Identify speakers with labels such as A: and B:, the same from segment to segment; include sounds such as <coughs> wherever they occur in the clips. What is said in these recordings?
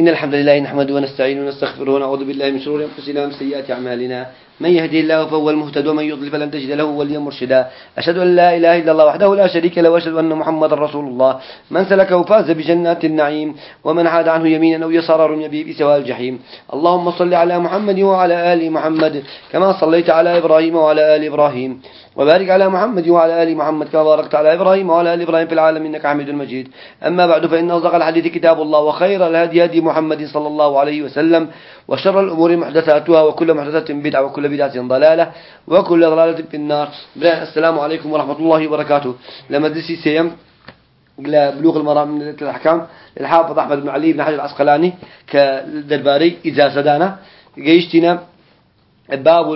A: إن الحمد لله نحمده ونستعينه ونستغفره ونعوذ بالله من شرور أنفسنا ومن سيئات أعمالنا. من يهدي الله فهو المهتد ومن يضلل فلن تجد له وليا مرشدا. أشهد أن لا إله إلا الله وحده لا شريك له وأشهد أن محمدا رسول الله. من سلكه فاز بجنات النعيم ومن عاد عنه يمينا أو يسارا رمي به بسواء الجحيم. اللهم صل على محمد وعلى آل محمد كما صليت على إبراهيم وعلى آل إبراهيم. وبارك على محمد وعلى آل محمد كما باركت على إبراهيم وعلى آل إبراهيم في العالم إنك حميد مجيد. أما بعد فإن أصدق الحديث كتاب الله وخير الهدي هدي محمد صلى الله عليه وسلم وشر الأمور محدثاتها وكل محدثة بدعة وكل بدعة ضلالة وكل ضلالة في النار. السلام عليكم ورحمة الله وبركاته. لما درسي سيم بلوغ المرام من الأحكام الحافظ أحمد بن علي بن حجر العسقلاني كدرباري إجازة دانا جيشتنا باب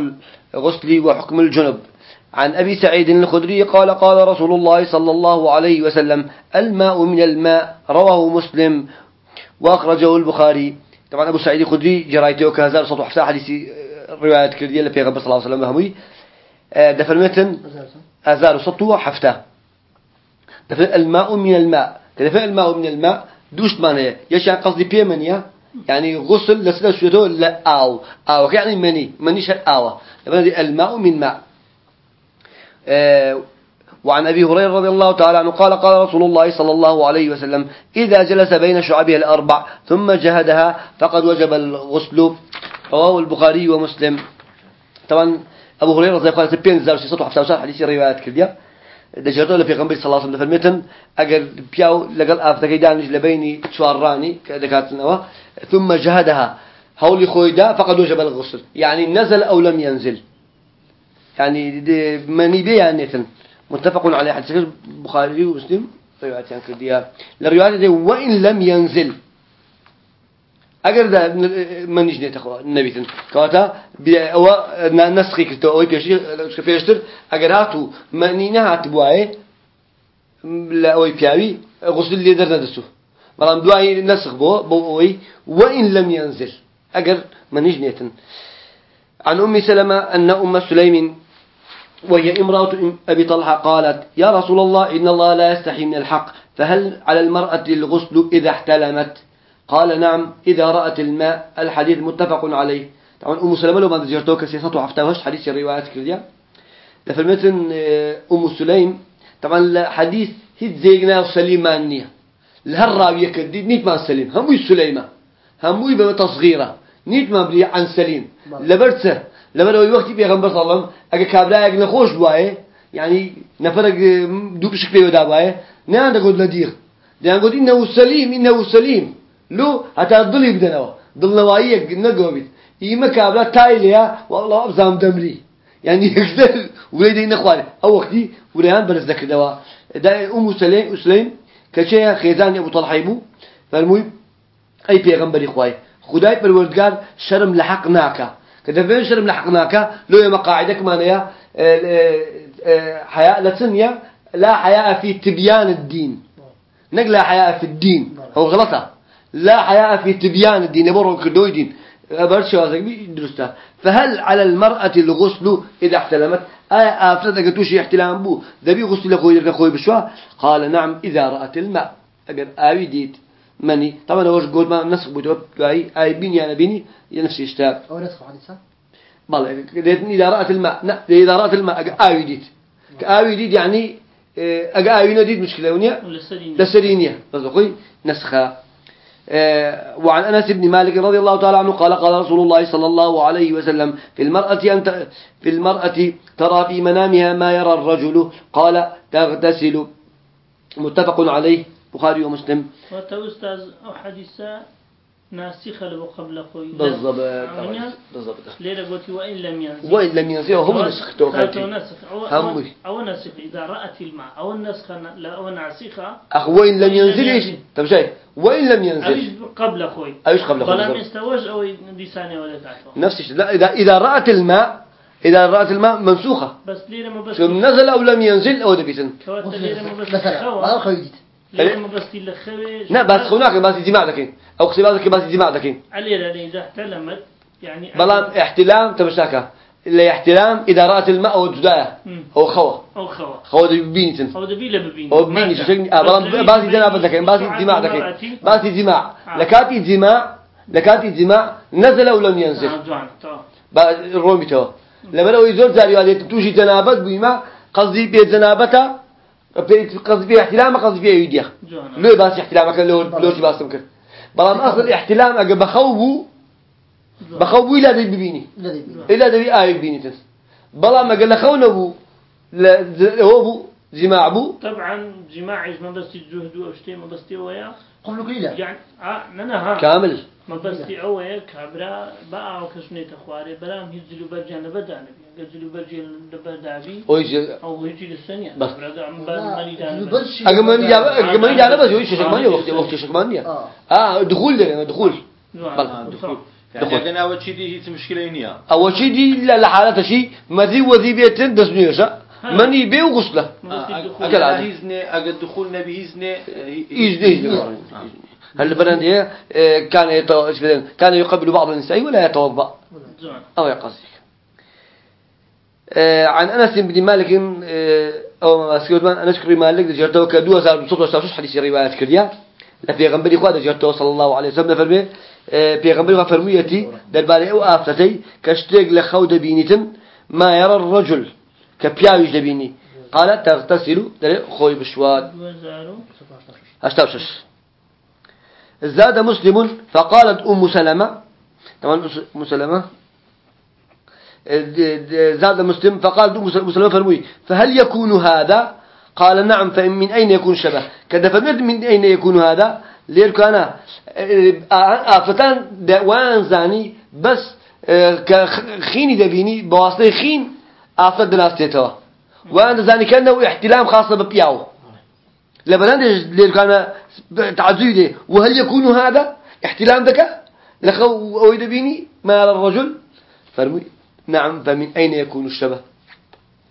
A: الغسل وحكم الجنب. عن أبي سعيد الخدري قال قال رسول الله صلى الله عليه وسلم الماء من الماء رواه مسلم وأخرجه البخاري. طبعا أبو سعيد الخدري جرايته كهزار صوت حسا حديثي رواية كردية لبيغمبر صلى الله عليه وسلم هموي آه، دفن متن؟ أزار صوته حفتة. دفن الماء من الماء. دفن الماء من الماء دوش معناه يشان قصدي بيمنيا يعني غسل لسلا شويته لا آو آو يعني مني مني شر آو. الماء من ماء. آه، وعن أبي هريرة رضي الله تعالى عنه قال قال رسول الله صلى الله عليه وسلم إذا جلس بين شعبها الأربع ثم جهدها فقد وجب الغسل. رواه البخاري ومسلم. طبعا أبو هريرة رضي الله عنه بين زار سطح حساب حديث روايات كرديا دجرته لفي غنبي صلى الله عليه وسلم فرميتن أجر بياو لقل آفتك دانج لبيني شواراني كدكاتنا ثم جهدها. هولي خويدا فقد وجب الغسل. يعني نزل أو لم ينزل. يعني مني بيانة متفق عليه حديث البخاري ومسلم. روايات يعني كرديا الروايات دي وإن لم ينزل. اگر ده من نجني تخوا النبي تن كواتا أو نسخي كتو أو بيشي بيشتر اگر هاتو منينه هات بواي لا أو بياوي غسل اللي در ندسو بلان دواي نسخ بو بو أوي. وإن لم ينزل. اگر من نجني تن عن أم سلمة أن أم سليم وهي امرأة أبي طلحة قالت يا رسول الله إن الله لا يستحي من الحق فهل على المرأة الغسل إذا احتلمت؟ قال نعم إذا رأت الماء. الحديث متفق عليه. طبعا أم سلمة لو ما ذكرتوك سياسته عفتوش حديث الروايات كلها لفرمتن آه، أم سليم طبعا حديث هيت زيغنا وسليمانية الهراوية كديد نيت ما سليم. هموي سليمة. هموي بتصغيرة. نيت ما بلي عن سليم. لبرته لما لو وقتی پیغمبر صلی الله علیه و اگه کابرایک نخوش بواه يعني نفرق دو بشكل يودا بواه نه عنده قد لديغ ده قد إنه سليم إنه سليم لو حتى ضل يبدنوا ضل نوايك نقوبت إيما كابلا تايليا والله أبزام دمري يعني يقدر وليدي نخوان أو وقتي وليان برز ذكر دوا ده أم سليم سليم كشيء خيزان أبو طلحة يبو فالمهم أي پیغمبر إخوائي خداي بالوردگار شرم لحق ناكا كده فين شرم لحقناك لو يا مقاعدك ما نيا آه، آه، آه، حياء لسنيا لا حياء في تبيان الدين. نقل حياء في الدين. هو غلطة. لا حياء في تبيان الدين. يبرون كدوي دين برشا درستا فهل على المرأة الغسل إذا احتلمت؟ آية أفرد قلتوش احتلام بو. ذبي غسل لخوي لخوي بشوا؟ قال نعم إذا رأت الماء. أجر آوي ديت. مني. طبعا هوش قول ما نسخ بوتو اي أي بيني أنا بيني نفس الشتاب
B: أو نسخ حديثا
A: بله إذا رأت الماء لا إذا رأت الماء آوي ديت آوي ديت يعني اجا آوي نديت مشكلة. ونيا لسرينيا قصدي نسخة. وعن أنس بن مالك رضي الله تعالى عنه قال قال رسول الله صلى الله عليه وسلم في المرأة أنت في المرأة ترى في منامها ما يرى الرجل. قال تغتسل. متفق عليه. بخاري ومسلم
C: وتا أستاذ أو حديثة ناسخة له قبل خوي
A: بالضبط بالضبط
C: ليلة قلت وإن لم ينزل
A: وإن لم ينزل هم نسخ
C: توكلتي نسخ أو أو نسخ إذا رأت الماء أو النسخ أو ناسخة
A: أخ وإن لم ينزل إيش طب شيء وإن لم ينزل
C: أيش قبل خوي
A: أيش قبل خوي
C: فلم يستوج أو ديساني ولا تعرف
A: نفس الشيء لا إذا إذا رأت الماء إذا رأت الماء منسوخة
C: بس ليلة ما بس
A: نزل أو لم ينزل أو دبيتن
C: ليلة ما بس مثلا
A: لا بس هناك بس جماع ذكين أو قصي بس بس جماع ذكين
C: علي إذا احتلمت يعني
A: بلان احتلام تبشاكا لا احترام إذا رأت الماء وجداء هو خوا.
C: أو خوا.
A: خوا دي ببينتن
C: أو دبي لا ببين
A: هو ببيني شو شكل أبلا باسي جنابة ذكين باسي جماع ذكين باسي جماع لكاتي جماع لكاتي جماع نزل ينزل؟
C: جوان تو
A: بعد الرومي تو لما لو يزور زاري هذه توشي جنابة بيما قصدي بيت جنابته قصدي بيه احتلام قصدي بيه يديه
C: جوان
A: لو باس احتلامك لو لو تباسم كر بلام أصل احتلام أجا بخوبه بخوبه إلا دي ببيني. إلا دي آي ببيني تنس بلام أجا لخونه بو هو بو جماع بو
C: طبعا جماعي ما بس الجهد وأشتي ما بس ويا؟
B: قبل قليلا
C: يعني آه ننا ها.
A: كامل.
C: ما بس أوه كابرا بقى وكشني تخواري بلام هيزلو برجان بدأ نبي هيزلو برجان بدأبي
A: ويجي
C: أو هيجي للثانية
A: بس.
C: برا عم
B: لا،
C: بمالي دان
B: البرش-
A: أجا من جاب أجا من جاب بس يوش شكمانية وقت وقت شكمانية
B: آه.
A: آه دخول ده دخول.
D: آه، دخول. يعني أجنا أول شيء دي هي مشكلة إنيا
A: أول شيء دي لا لحالة شيء مني بيو غسله أكل
D: أجنا
A: عادي.
D: هيزني دخول نبي هيزني
A: يجدي يجدي هل بلندية كان يتو... كان يقبل بعض النساء ولا أو يقصد آه، عن أنس بن مالك آه، أو ما سكوت من أنس بن مالك زار بصوت وشتاش حديث روايات كرديا لفي غنبري خوا دجرته صلى الله عليه وسلم فرمي في غنبري فرميتي درباري أو آفتي كشتيق لخود بينتن ما يرى الرجل. كبياويش دبيني قال تغتسل دري خوي بشواد أشتوشش زاد مسلم فقالت أم سلمة. طبعا أم سلمة. زاد مسلم فقالت أم سلمة فرمي فهل يكون هذا؟ قال نعم فإن من أين يكون شبه؟ كذا فمد من أين يكون هذا؟ لير كان آفتان وان زاني بس خيني دبيني بواسطة خين آفت دناستيتوا وان زاني كأنه احتلام خاصة ببياو لبنان كان تعزيده وهل يكون هذا؟ احتلام ذكاء لخو أويد بيني ما على الرجل؟ فرمي نعم فمن أين يكون الشبه.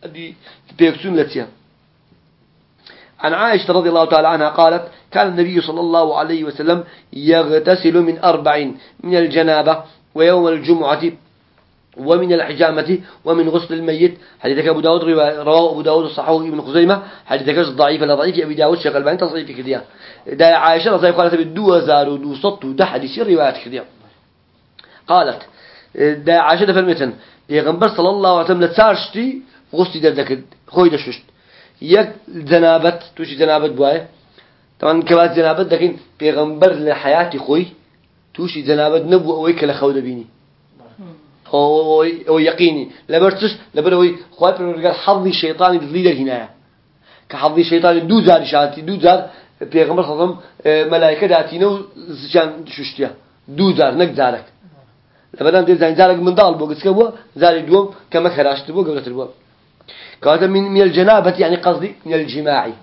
A: هذه بيكسون لتيا عن عائشة رضي الله تعالى عنها قالت كان النبي صلى الله عليه وسلم يغتسل من أربع من الجنابة ويوم الجمعة ومن الحجامة ومن غسل الميت. حديثك أبو داود روا- رواه أبو داود الصحوه ابن خزيمة. حديثك ضعيف لا ضعيف؟ أبي داود شيخ الباني تصحيح في كذا دا عائشة رضي الله عنها بالدو زار ودو صط وده حديث روايات كذا قالت دا عائشة فرمتن يغنبر صلى الله عليه وسلم لتسارشتي غسل دردك خوي دششت يك جنابت توشي جنابت بواي طبعا كبات جنابت لكن بيغنبر لحياتي خوي توشي جنابت نبوة ويك لخود بيني هو يقيني لبرتش لبروي خوات رجال حظي الشيطاني بالليدر هنا كحظي الشيطاني دو زار شاتي دو زار عليه وسلم ملائكة داتينو شان ششتيا دو زار نك زارك لبنان دي زين زارك من دال بوقس كبوا زاري دوم كما خراشت بو قبل البو كهذا من من الجنابة يعني قصدي من الجماعي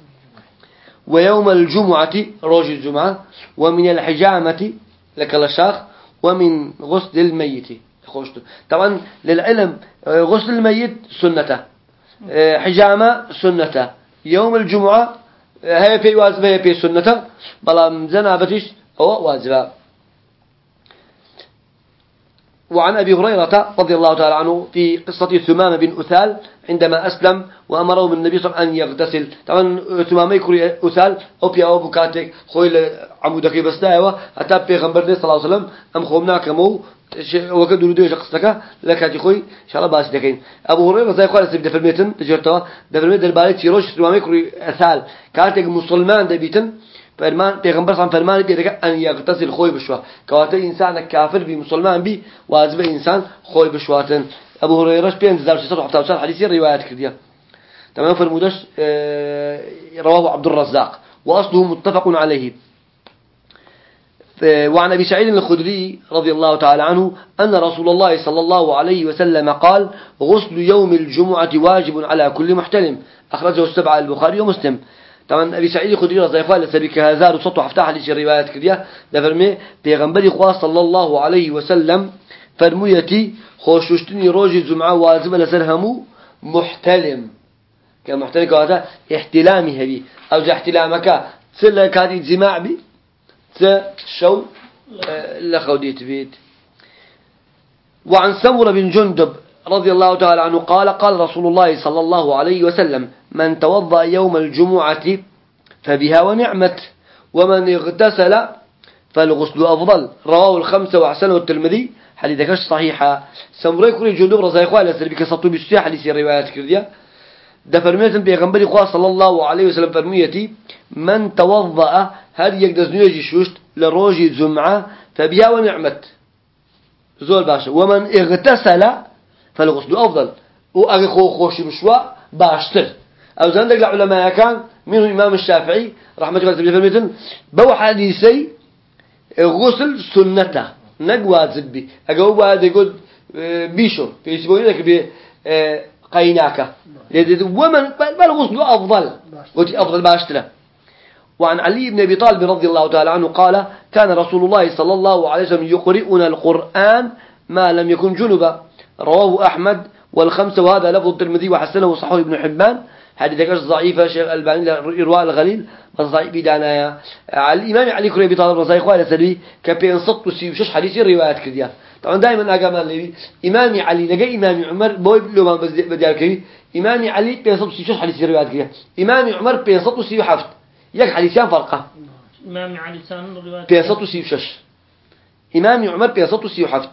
A: ويوم الجمعة روج الجمعة ومن الحجامة لك الشاخ ومن غسل الميت. خوشته طبعا للعلم آه، غسل الميت سنته آه، حجامة سنته. يوم الجمعة آه، هي في واجبة هي في سنته. بلا جنابتش هو واجبة وعن أبي هريرة رضي الله تعالى عنه في قصة ثمامة بن أثال عندما أسلم وأمره من النبي صلى الله عليه وسلم أن يغتسل. طبعا ثمامة يكري أثال أو بيا أو بكاتك خوي عمودك بس دايوة. حتى بيغمبر صلى الله عليه وسلم أم خومنا كمو وقد ولدوا شخصك لك هاتي خوي إن شاء الله باس دكين أبو هريرة زي قال سيب دفرميتن تجرتوا دفرميت البالي تيروش ثمامة يكري أثال كاتك مسلمان دبيتن فرمان پیغمبر صلی فرمان دیگه ان یغتسل خوی بشوا کواته انسان کافر بی مسلمان بی واجب انسان خوی بشواتن. هريره 5674 حديث روايات كرديه تمام فرمودش آه، رواه عبد الرزاق وأصله متفق عليه. وعن أبي سعيد الخدري رضي الله تعالى عنه أن رسول الله صلى الله عليه وسلم قال غسل يوم الجمعة واجب على كل محتلم أخرجه السبعة البخاري ومسلم. طبعا أبي سعيد الخدري رضي الله عنه سبك هزار وسطو حفتح حديث الروايات كديه دفرمي پیغمبر خوا صلى الله عليه وسلم فرميتي خوششتني روج الجمعة واجب لسرهمو محتلم كمحتلم كهذا احتلامي هبي. جا احتلامك تسلا كادي جماع بي؟ تشو لخوديت بيت. وعن سمرة بن جندب رضي الله تعالى عنه قال قال رسول الله صلى الله عليه وسلم من توضأ يوم الجمعة فبها ونعمت ومن اغتسل فالغسل أفضل. رواه الخمسة وحسنه الترمذي. حديثك صحيحة؟ سمري كل جندوب رضي الله عنه سلبي كسطو بستيح حديث روايات كردية. ده بيغنبري خواه صلى الله عليه وسلم فرميتي من توضأ هل يقدر نيجي شوشت لروجي جمعة؟ فبها ونعمت. زول باشا ومن اغتسل فالغسل أفضل. وأغي خو خوش بشوا باشتر. أو زندق العلماء كان منه الإمام الشافعي رحمة الله تعالى فرميتن بو حديثي غسل سنته. نق واجب بي. أقول يقول آه، بيشو. في يسبوعين لك بي قيناك. ومن بالغسل أفضل. قلت أفضل باشترة. وعن علي بن أبي طالب رضي الله تعالى عنه قال كان رسول الله صلى الله عليه وسلم يقرئنا القرآن ما لم يكن جنبا. رواه أحمد والخمسة وهذا لفظ الترمذي وحسنه وصححه ابن حبان. حديث كاش ضعيفة شيخ الباني إرواء الغليل. بس ضعيف بدانايا على الإمام علي كريبي طالب رضي الله عنه سلبي كبين صدق وسيوشش حديث الروايات كذيا طبعا دائما أقام اللي إمامي علي لقى إمامي عمر بوي لو ما بدي كذي إمامي علي بين صدق وسيوشش حديث الروايات كذيا إمامي عمر بين صدق وسيو حفت يك حديثان فرقة.
C: إمامي علي سان الروايات
A: بين صدق وسيوشش إمامي عمر بين صدق وسيو حفت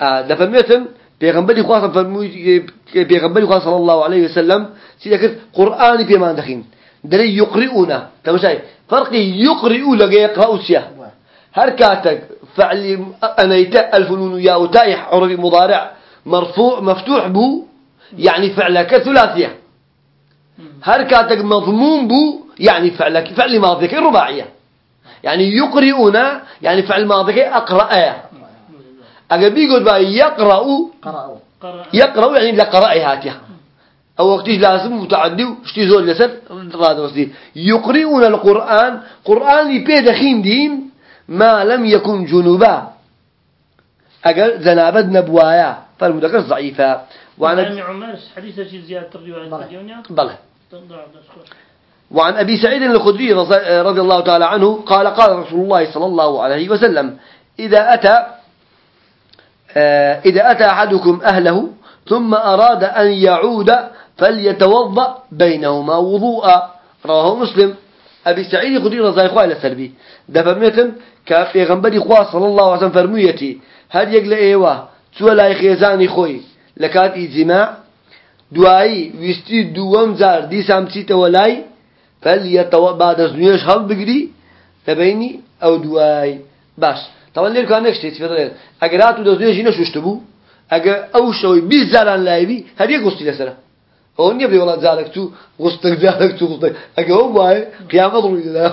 A: آه دفرميتن پیغمبری خواستم فرموی پیغمبری صلی الله علیه وسلم سیده کرد قرآنی پیمان دخین دلی یقرئونا تمشای فرقی یقرئو لگه يقرأو سیه هر كاتك فعل أنيت الفنون يا وتايح عربي مضارع مرفوع مفتوح بو يعني فعلك ثلاثية. هر كاتك مضموم بو يعني فعلك فعل ماضيك رباعية. يعني يقرئون يعني فعل ماضيك أقرأ أجا بيقول بقى يقرأ. يقرأ يعني لقراء هاتها أو وقتش لازم متعدي وشتي زول لسر وسدي يقرؤون القرآن. قرآن لبيد خين دين ما لم يكن جنوبا. أجل زنابد نبوايا فالمذكر ضعيفة وعن
C: عمر حديثة شي زيادة الروايات
B: بلى.
A: وعن أبي سعيد الخدري رضي رضي الله تعالى عنه قال قال رسول الله صلى الله عليه وسلم إذا أتى آه، إذا أتى أحدكم أهله ثم أراد أن يعود فليتوضأ بينهما وضوءا. رواه مسلم. أبي سعيد الخدري رضي الله عنه السلبي ده فرميتن كبيغمبري خواه صلى الله عليه وسلم فرميتي هل يقل إيوه؟ سوى لا يخيزاني خوي. لكات إجماع دوایی ویستی دوم زار دی سامچیتە وەلای فەلیەتەوە بعد نوێش هەڵ بگری لەبینی ئەو دوای باش. تەوە لێر کار نەشتێت فێڵێت ئەگەر هات و دەستێژی نەشوشت بوو ئەگە ئەو شەوەی بیست زاران لایوی هەریە گستی لەسرە نییە بێ وڵات زارێک تو گستەک زارێک تو گستەک ئەگە ئەو وایە قیامەت ڕووی دەدا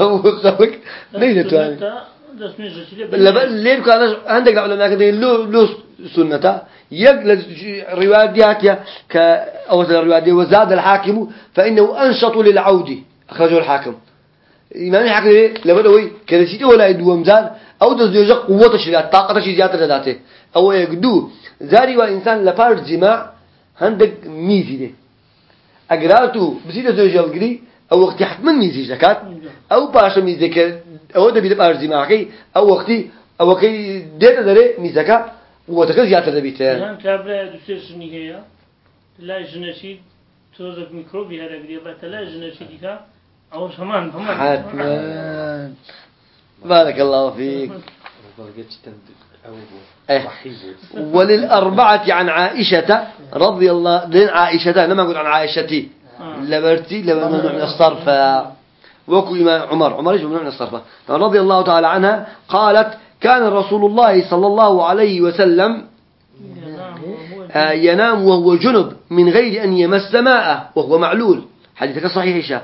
A: خەڵک نەیدەتوانێت
C: دەست نوێژەکی لێ
A: لبا ليه كان عندك علماء كده لو لو سنة. يقل روايات دياتيا ك أو الروايات دي وزاد الحاكم فإنه أنشط للعود. أخرجه الحاكم. إمام الحاكم لما دوي كذا شيء ولا يدوم زاد. أو دز يوجد قوة شيء طاقة شيء زيادة ذاته أو يقدو زاري وإنسان لفار جماع عندك ميزي ده أقرأتو بسيطة زوجة القري أو وقت حتما ميزي زكاة أو باشا ميزي ك أو ده بيدب أرزي معكي أو وقتي أو وقتي ديتا داري ميزكا قوتك زيادة دبيت.
C: دوسێ ژنی هەیە لای ژنەشی تۆزێک میکرۆبی هەرەگرێ بەتە لای ژنەشی دیکە ئەو هەمان هەمان
A: حتما. بارك الله فيك. وللأربعة عن عائشة رضي الله لين عائشة لما قلت عن عائشتي. لبرتي لما ممنوع من الصرف. وكو إمام عمر عمر إيش ممنوع من الصرف. رضي الله تعالى عنها قالت كان رسول الله صلى الله عليه وسلم آه، ينام وهو جنب من غير أن يمس ماءه وهو معلول. حديثك صحيح إيشا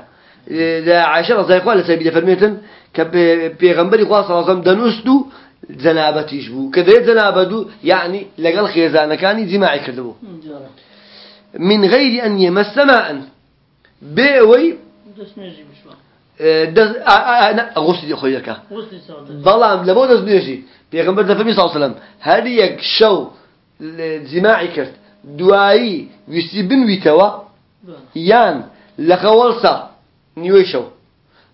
A: إذا عائشة رضي الله عنها سيبدأ فرميتن كبيغمبري قوة صلى الله عليه وسلم زنابتيش بو كذا زنابدو يعني لقل خيزانة كان جماعي كذبو من غير أن يمس ماء بيوي دز
C: وستی ساڵ
A: ظلام لما دز نيجي بيغمبر دفمي صلى الله عليه وسلم هل يك شو جماعي كرت دعائي ويسيبن ويتوا يان لخوالسا نيوي شو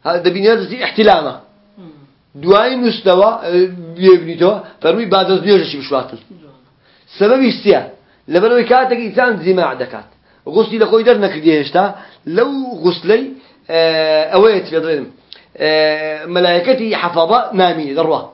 A: هذا بنيادة احتلامه دوای نوستەوە بێبنیتەوە فەرمووی بعد از نوێژەشی بشواتن؟ سبب استيا لبروي كاتك إنسان زماع دكات غسلي لخوي در نكرديهشتا لو غسلي آه أويت في ضرين آه ملائكتي حفظة نامي ذروة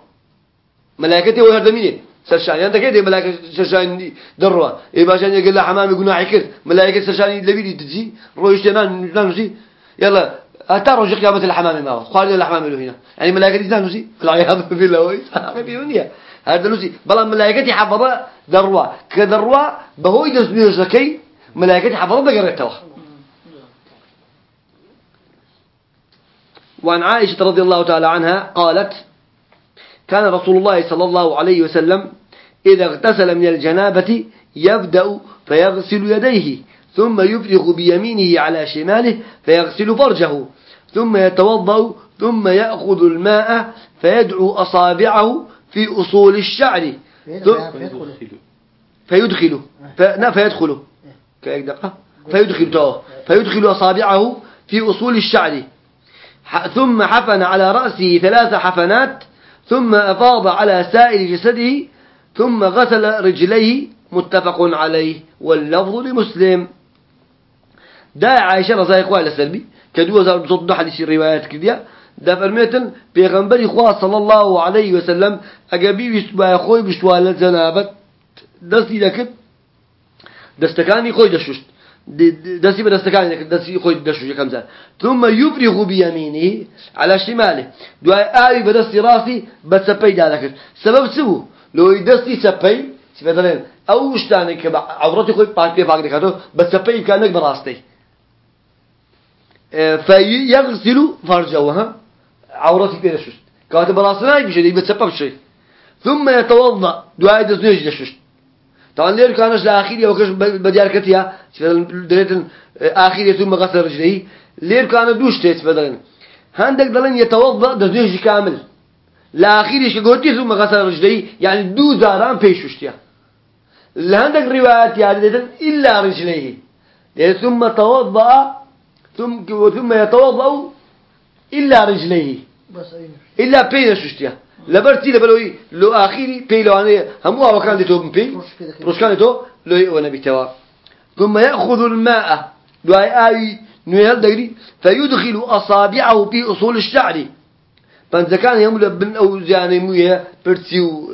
A: ملائكتي وهردميني سرشان أنت كده ملائكة سرشان دروا إيه باشان يقول له حمامي قناع كر ملائكة سرشان لبيدي تجي رويش تنان نانوسي يلا أتى رجع قيامة الحمام ما هو قال الحمام له هنا يعني ملائكة نانوسي العياذ بالله في دنيا هذا نوسي. بلا ملائكة حفظة دروا. كدروا بهوي دس زكي ملائكة حفظة بقرتها وعن عائشة رضي الله تعالى عنها قالت كان رسول الله صلى الله عليه وسلم إذا اغتسل من الجنابة يبدأ فيغسل يديه. ثم يفرغ بيمينه على شماله فيغسل فرجه ثم يتوضأ ثم يأخذ الماء فيدعو أصابعه في أصول الشعر فيدخله فيدخله فيدخل. فيدخل أصابعه في أصول الشعر. ثم حفن على رأسه ثلاث حفنات ثم أفاض على سائر جسده ثم غسل رجليه متفق عليه واللفظ لمسلم. دا عائشة رضي الله عنها سلبي كدو زار بصد حديث الروايات كذا دا فرميتن بيغنبري خواه صلى الله عليه وسلم أجابي بيسبا خوي بشوال جنابت دستي لكت دستكاني خوي دشوشت. دستي بدستكاني لكت دستي خوي دشوش كم زال ثم يفرغ بيمينه على شماله. دعاء آوي بدستي راسي بتسبي دالك سبب سو لو يدستي سبي سبدلين أو شتاني كبا عورتي خوي باك بي باك دكاتو بتسبي كانك براستي فيغسل فرجه عورتي بين الشوش كاتب براسنا بشيء يتسبب شيء ثم يتوضأ دعاء دزنيج للشوش طبعا ليه كانش لاخير وكش بديار كتيا دريت اخير ثم غسل رجليه ليه كان دوش تيت بدلن عندك دلن يتوضأ دزنيج كامل. لاخير إيش قلتي ثم غسل رجليه يعني دو زاران بيشوشتيا لهندك روايات يعني إلا رجليه ثم توضأ ثم ثم يتوضأ إلا رجليه. إلا بين ششتيا. لبرتي لبلوي لو آخري بي لو أنا هم هو كان دتو بي روش كان دتو لو وأنا بتوا ثم يأخذ الماء. دعاء آي نيهل دقري. فيدخل أصابعه في أصول الشعر. فإذا كان يملأ بن أو يعني موية برتيو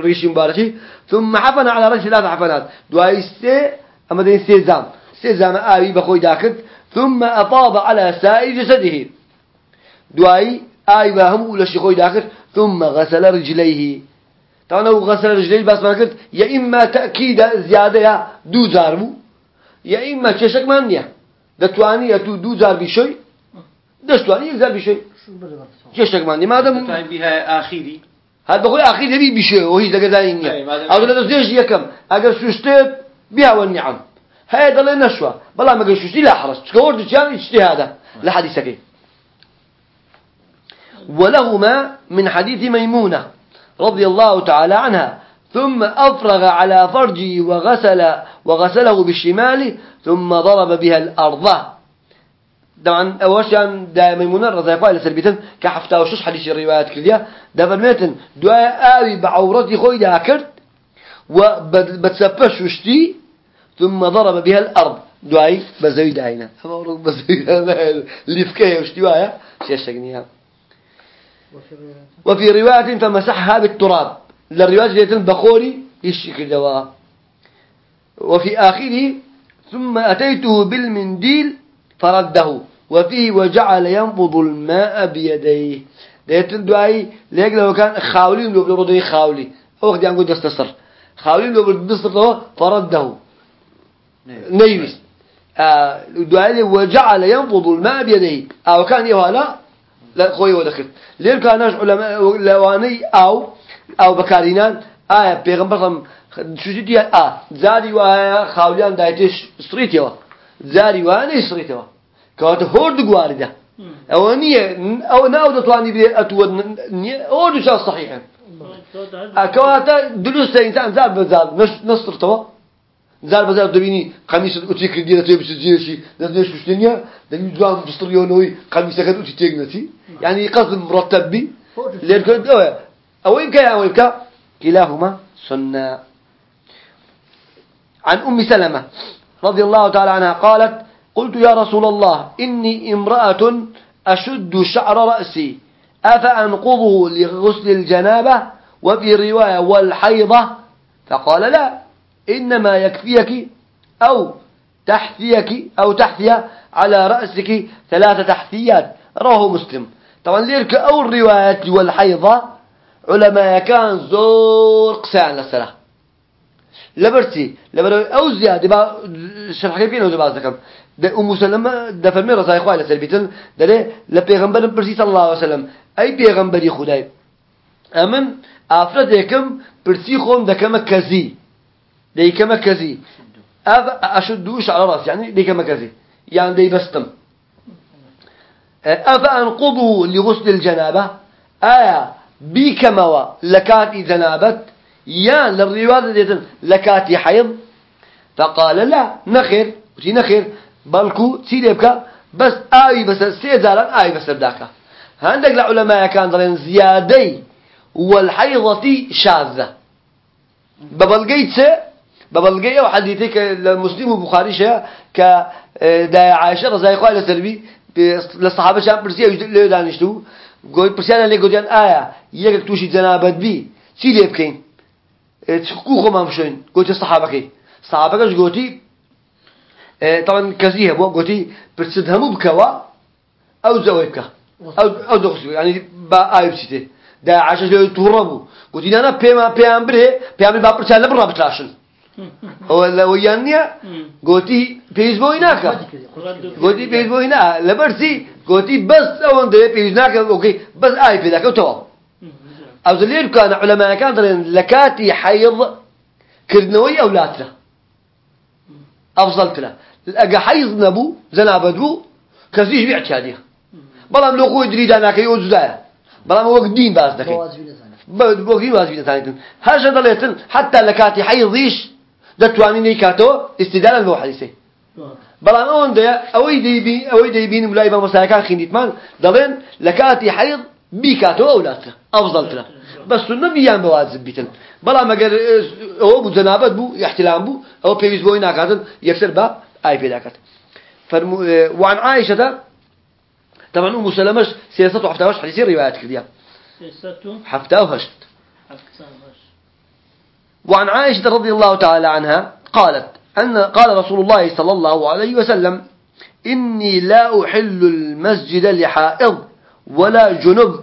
A: ريش مباركي. ثم حفن على رجل ثلاث حفنات دعاء سي أما دين سيزام سيزام آي بخوي داخل ثم أفاض على سائر جسده. دعاء آي بهم ولا شيء داخل ثم غسل رجليه. طبعا لو غسل رجليه بس ما قلت يا إما تأكيد زيادة يا دو زاربو يا إما تشك مانيا دتواني يا دو زار بشيء دشتواني يزار بشيء تشك مانيا ما دام
D: بها آخيري
A: هذا بقول آخر يبي بشيء وهي دقة داينية أو ده زيج يكم أجر سوستة بها والنعم هذا لا نشوى بلا ما شوستي لا حرج. تكور دجان اجتهادا لحديثك ولهما من حديث ميمونة رضي الله تعالى عنها. ثم أفرغ على فرجه وغسل وغسله بالشمال ثم ضرب بها الأرض. طبعا أوشان دا ميمونة رضي الله عنها سربيتن كحفتا وشش حديث الروايات كلها دا فرميتن دعاء آوي بعورتي خوي داكرت وبتسبش وشتي ثم ضرب بها الأرض. دعاء بزوي داينا أما أقول بزوي لفكيه وشتي وايا شيشتقنيها. وفي رواية فمسحها بالتراب. للرواية جيت بخوري الشكل دواء وفي آخره ثم أتيته بالمنديل فرده. وفيه وجعل ينبض الماء بيديه. ديت الدعاء ليك لو كان خاولين لو بردي خاولي. أو وقت ينقول دستسر. خاولين لو بردستر فرده. نيوس الدعاء وجعل ينبض الماء بيديه. أو كان يهالا لا خوي ودخل لين كانش علماء لواني أو أو بكارينان. آية بيغمبر شو جدي؟ آه زاري وآية خاوليان دايتش سريتيوا زاري وآية سريتيوا كانت هورد قوارده. أو نية أو ناود تواني بي أتود هورد شاء صحيحا كواتا دلوس إنسان زار بزار نش نصر توا زار بزار دبيني قميص أتي كردية تبي بسجيشي نزنيش وش دنيا دبي جوان بستريونوي قميص كذا أتي تيجنتي يعني قصد مرتب بي لين كنت أو إنك أو إنك كلاهما سنة. عن أم سلمة رضي الله تعالى عنها قالت قلت يا رسول الله إني امرأة أشد شعر رأسي. أفأنقضه لغسل الجنابة وفي رواية والحيضة؟ فقال لا. إنما يكفيك أو تحثيك أو تحثي على رأسك ثلاثة تحثيات. رواه مسلم. طبعا ليرك أو الروايات والحيضة علماء كان زور قسان للسلام لبرتي لبر أو زيادة با شرح كيفين أو زباز ذكر ده أم سلمة ده فرمي رضاي خواه لسلبيتن ده ليه لبيغمبر برسي صلى الله عليه وسلم. أي بيغمبري خداي. أمن أفراد يكم برسي خوم ده كما كزي. ده كما كزي أب أشدوش على رأس يعني ده كما كزي يعني ده بستم أفأنقضوا لغسل الجنابة؟ آية بيكموا لكات جنابت يا للرواية ديتن لكاتي حيض. فقال لا نخير. وتي نخير. بلكو تيليبكا بس آي بس سيزارا آي بس بداكا عندك العلماء كان ضلين زيادي والحيضة شاذة. ببلغيت ببلغية وحديثك المسلم والبخاري شيء ك دا عائشة رضي الله عنها سلبي للصحابة شام برسية له دانشتو قول برسيانا لي قول آية يكك توشي جنابت بي. چی لێ بکەین کو خۆمان بشوین گوتی الصحابة كي. صحابەکەش گوتی طبعا كزيه بو قوتي برسد همو بكوا أو زوي بكا أو أو دغسي يعني با اي بسيته دا عشان لو تهربوا قوتي أنا بيما بيام بره بيام با برسال ئەوە لەوەیان نییە؟ گۆتی پێیز بۆی ناکە. گۆتی پێیز بۆی نا لە بەرسی گۆتی بەس ئەوەن دەوێت پێویز ناکە ئۆکەی بەس ئای پێداکەوتەوە ئەو لێ بکانە علەمانەکان دەڵێن لە کاتی حەیڵ کردنەوەی ئەولاترە. ئەفزەڵترە ئەگە حەیز نەبوو زەنابەت بوو کەسیش بیعتیادیە بەڵام لۆ خۆی دریدا ناکەی ئەو جودایە. بەڵام وەک دین باز دەکەیت بۆ هی وازبی دەزانێتن هەشە دەڵێتن حتا لە کاتی حەیڵیش دتواني نيكاتو استدلالا بو حديثي بلام أون ده أوي دي بي أوي دي بين ملاي بمساكان خنديتمان دلين لكاتي حيض بيكاتو أفضل تلا بس النبي يان بواجب بيتن بلا ما قال هو بو جنابت بو احتلام بو أو بيوز بو يناكاتن يكسر با أي بيداكات فرمو وعن عائشة طبعا أم سلمة سياسة حفتها وش حديث روايات كذيا حفتها وهشت وعن عائشة رضي الله تعالى عنها قالت أن قال رسول الله صلى الله عليه وسلم إني لا أحل المسجد لحائض ولا جنب.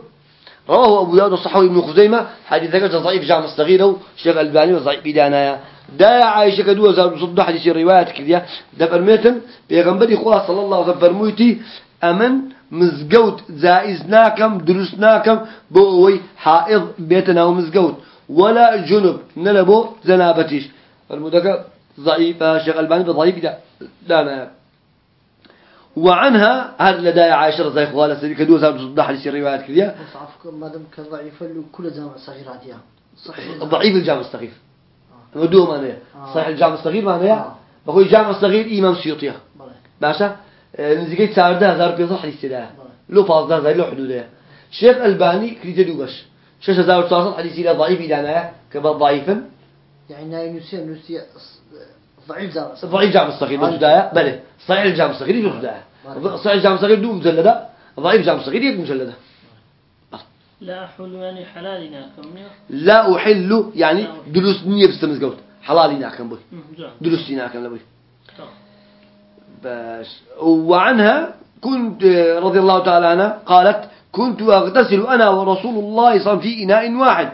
A: رواه أبو داود الصحوي ابن خزيمة حديث ذكر ضعيف جامع الصغير وشيخ الباني وضعيف بدانايا دا عائشة كدوة زار صد حديث الروايات كذا. دا فرميتن بيغنبري خواه صلى الله عليه وسلم فرمويتي أمن مزقوت زائزناكم درسناكم بووي حائض بيتنا ومزقوت ولا جنب نلبو زنابتيش. فرمودك ضعيف شيخ الباني ضعيف دا لا وعنها هل لدى عائشة رضي الله عنها سيدي كدوز هم صدح لسي الروايات كذا
B: ما دام كضعيف كل جامع صغير هذه
A: صحيح. ضعيف الجامع الصغير. ودوه معناه. صحيح الجامع الصغير معناه. بقول الجامع الصغير إمام سيوطية باشا؟ نزيجي ساردة هزار بيصح حديث ده لو فاضل هزار لو حدوده شيخ ألباني كريت دوبش شش هزار وتصل حديث ده ضعيف إلى أنا كبر ضعيفا.
B: يعني ناي نسي نسي ضعيف جامع
A: ضعيف جامع الصغير بوجدها بله صحيح الجامع الصغير بوجدها صحيح الجامع الصغير دو مجلدة. ضعيف الجامع الصغير يك مجلدة.
C: لا أحل يعني حلالنا كم
A: لا أحل يعني دلوس نية بستمز قوت. حلالنا كم بوي. دلوسنا كم لبوي. بس. وعنها كنت رضي الله تعالى عنها قالت كنت أغتسل أنا ورسول الله صلى في إناء واحد.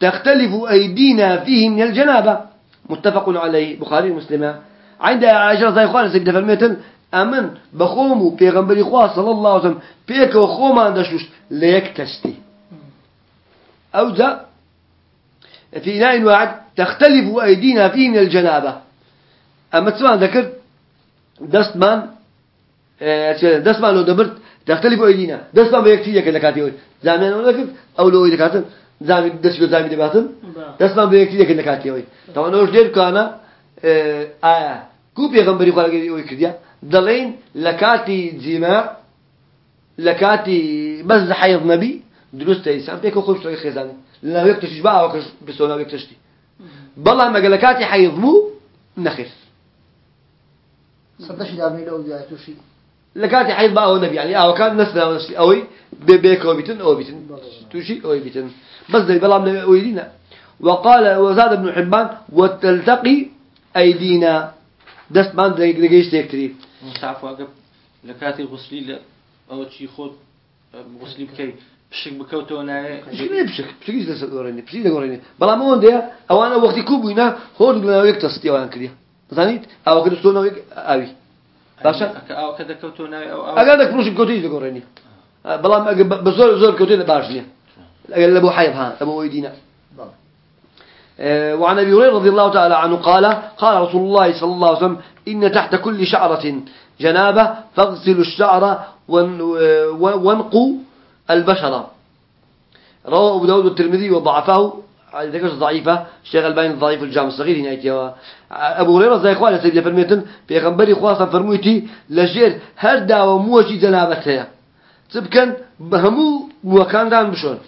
A: تختلف أيدينا فيه من الجنابة. متفق عليه بخاري ومسلمة عند عائشة زي خوان سيدنا فرميتن أمن بخومو بيغنبري خواه صلى الله عليه وسلم بيك وخوما عندشوش ليك تشتي. أو ذا في إناء واحد تختلف أيدينا فيه من الجنابة. أما تسمع ذكر دستمان دستمان لو دبرت تختلف أيدينا دستمان بيكتي لك لكاتي زمان ولا كيف أو لو لكاتن زامي دست زامي دباتن دستمان بيكتي لك لكاتي طبعا أوش دير كان آه كو بيغنبري خالق يوي كرديا دلين لكاتي جماع لكاتي بس حيض نبي درست إنسان بيكو خوش تلاقي خزانة لا يكتشف بقى وكش بسونا يكتشتي بالله ما لكاتي حيض مو نخف
B: صدش دابني لو جاء توشي
A: لكاتي حيض بقى النبي يعني أو كان نسنا ونسي أوي بيك أو بيتن أو بيتن توشي أو بيتن بس ذي بلا من أويدينا وقال وزاد ابن حبان وتلتقي أيدينا دست مان دقيش تكتري
D: تعرف واقف لكاتي غسلي ل أو شيء خود غسلي بكي بشك بكوتو ناي
A: بشكل ما بشك بشكل إيش تقوليني بشكل تقوليني بلا ما هون ده أو أنا وقت كوبينا هون قلنا ويك تصدي وان كذي زانيت أو كده سونا ويك أبي باشا
D: أو كذا كوتو ناي أو أو
A: أقعدك فلوس بكوتي تقوليني بلا ما بزور زور كوتي باشني أبو حيض ها أبو ويدينا وعن أبي هريرة رضي الله تعالى عنه قال قال رسول الله صلى الله عليه وسلم إن تحت كل شعرة جنابة فاغسلوا الشعر وانقوا البشرة رواه أبو داود والترمذي وضعفه ذكر ضعيفة الشيخ الباني ضعيف الجامع الصغير هنا يتيوا أبو هريرة زي إخوان سيدي فرميتن بيغنبري خواصا فرمويتي لجير هر داوة موشي جنابتها تبكن بهمو موكان دان بشون.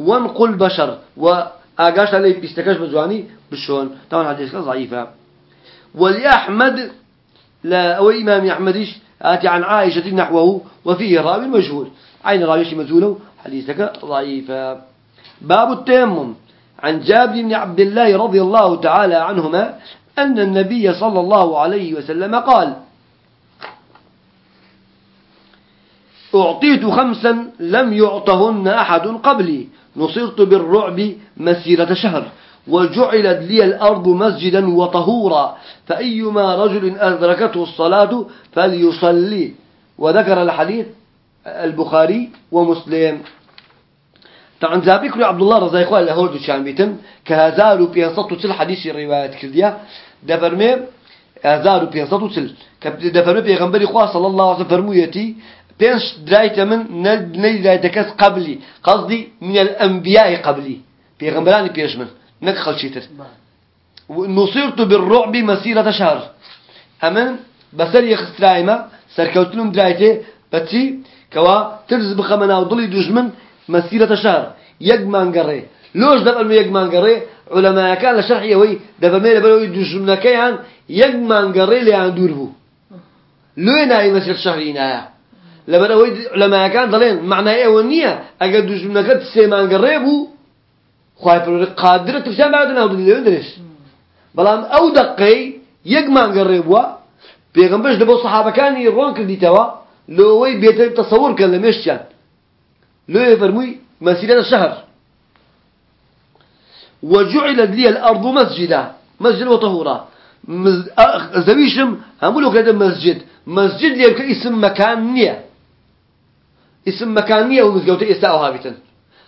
A: وانقوا البشر وآقاش عليه بيستكاش بزواني بشون. طبعا حديث ضعيفة. ولأحمد لا أو إمام أحمدش آتي عن عائشة نحوه وفيه راوي مجهول. عين راويش مجهوله حديثك ضعيفة. باب التيمم. عن جابر بن عبد الله رضي الله تعالى عنهما أن النبي صلى الله عليه وسلم قال أعطيت خمسا لم يعطهن أحد قبلي نصرت بالرعب مسيرة شهر وجعلت لي الأرض مسجدا وطهورا فأيما رجل أدركته الصلاة فليصلي. وذكر الحديث البخاري ومسلم. طبعا ذابك عبد الله رضي الله عنه هولد شان بيتم كهزار وبينصت وتل حديث الروايات كرديا دفرمي هزار وبينصت وتل دفرمي بيغنبري خواه صلى الله عليه وسلم فرمويتي بينش درايت من نل درايتكس قبلي قصدي من الأنبياء قبلي. بيغنبراني بيش من. نك خلشيتر نصرت بالرعب مسيرة شهر. أمن بسر يخسترايما سركوتلهم درايتي بتي كوا ترز بخمنا وضلي دجمن مسيرة شهر يجمان قري لوش دبل يجمان قري علماء كان لشرح يوي دبل ميل بلوي دجمنا كيان يجمان قري لي عن دوربو لوين هاي مسيرة شهرينا لبلا ويد علماء كان ضلين معنى ايه ونية اجد دجمنا كت سيمان قري بو خايف قادرة تفشان بعدنا ودنيا ودنش بلام او دقي يجمان قري بوا پێغمبەش لە بۆ سەحابەکانی ڕۆن کردیتەوە لەوەی بێتە تەسەور کە لە مێشتیان. لو يفرمي مسيرة الشهر. وجعلت لي الأرض مسجدا. مسجد وطهورا. زويشم همولو كده مسجد. مسجد لي اسم مكان نية. اسم مكان نية ومزجوتي استاء هابتا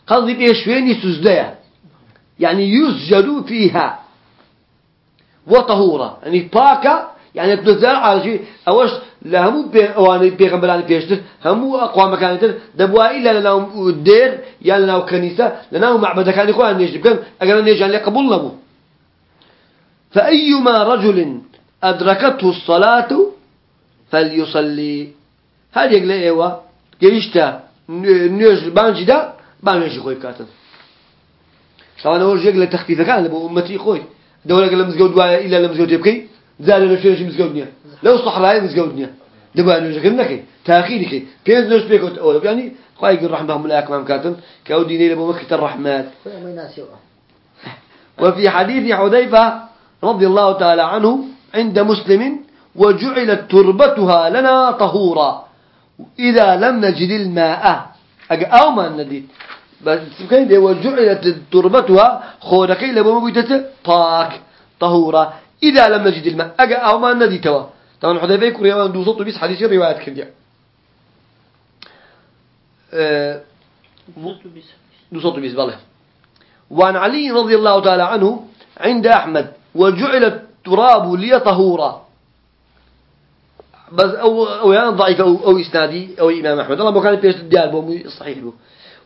A: قصدي بيشويني سجدية. يعني يسجد فيها. وطهورا يعني باكا يعني بتزرع على شيء. أوش لهمو بي أواني بيغمبراني بيشتر همو أقوى مكانتر دبوا إلا لناهم الدير يا لناهم كنيسة لناهم معبد كان يخوان نيجي بكم أجل نيجي على قبول نبو فأيما رجل أدركته الصلاة فليصلي. هل يقول إيوا جيشتا نيج بانجي دا بانجي خوي كاتن طبعا أول يقول تخفيف كان لبو أمتي خوي دولة قال مزجود إلا لمزجود يبكي زال لو شيء مزجودنيا لو صحراء مزجودنيا دبا نجكر نكي تأخيرك. بيز نوش بيكوت أول يعني خايق الرحمة هم الأكمام كاتم كوديني لبو مكة الرحمات. وفي حديث حذيفة رضي الله تعالى عنه عند مسلم وجعلت تربتها لنا طهورا. إذا لم نجد الماء. أو ما نديت بس كان ده وجعلت تربتها خوركي لبو مبيتة طاك طهورا. إذا لم نجد الماء. أو ما نديتوا طبعا دو صوت بيس حديث الروايات كرديا أه دو صوت بيس بالله. وعن علي رضي الله تعالى عنه عند أحمد وجعل التراب لي طهورا بس أو أو يعني ضعيف أو أو إسنادي أو إمام أحمد. الله ما كان بيش الديار بو صحيح له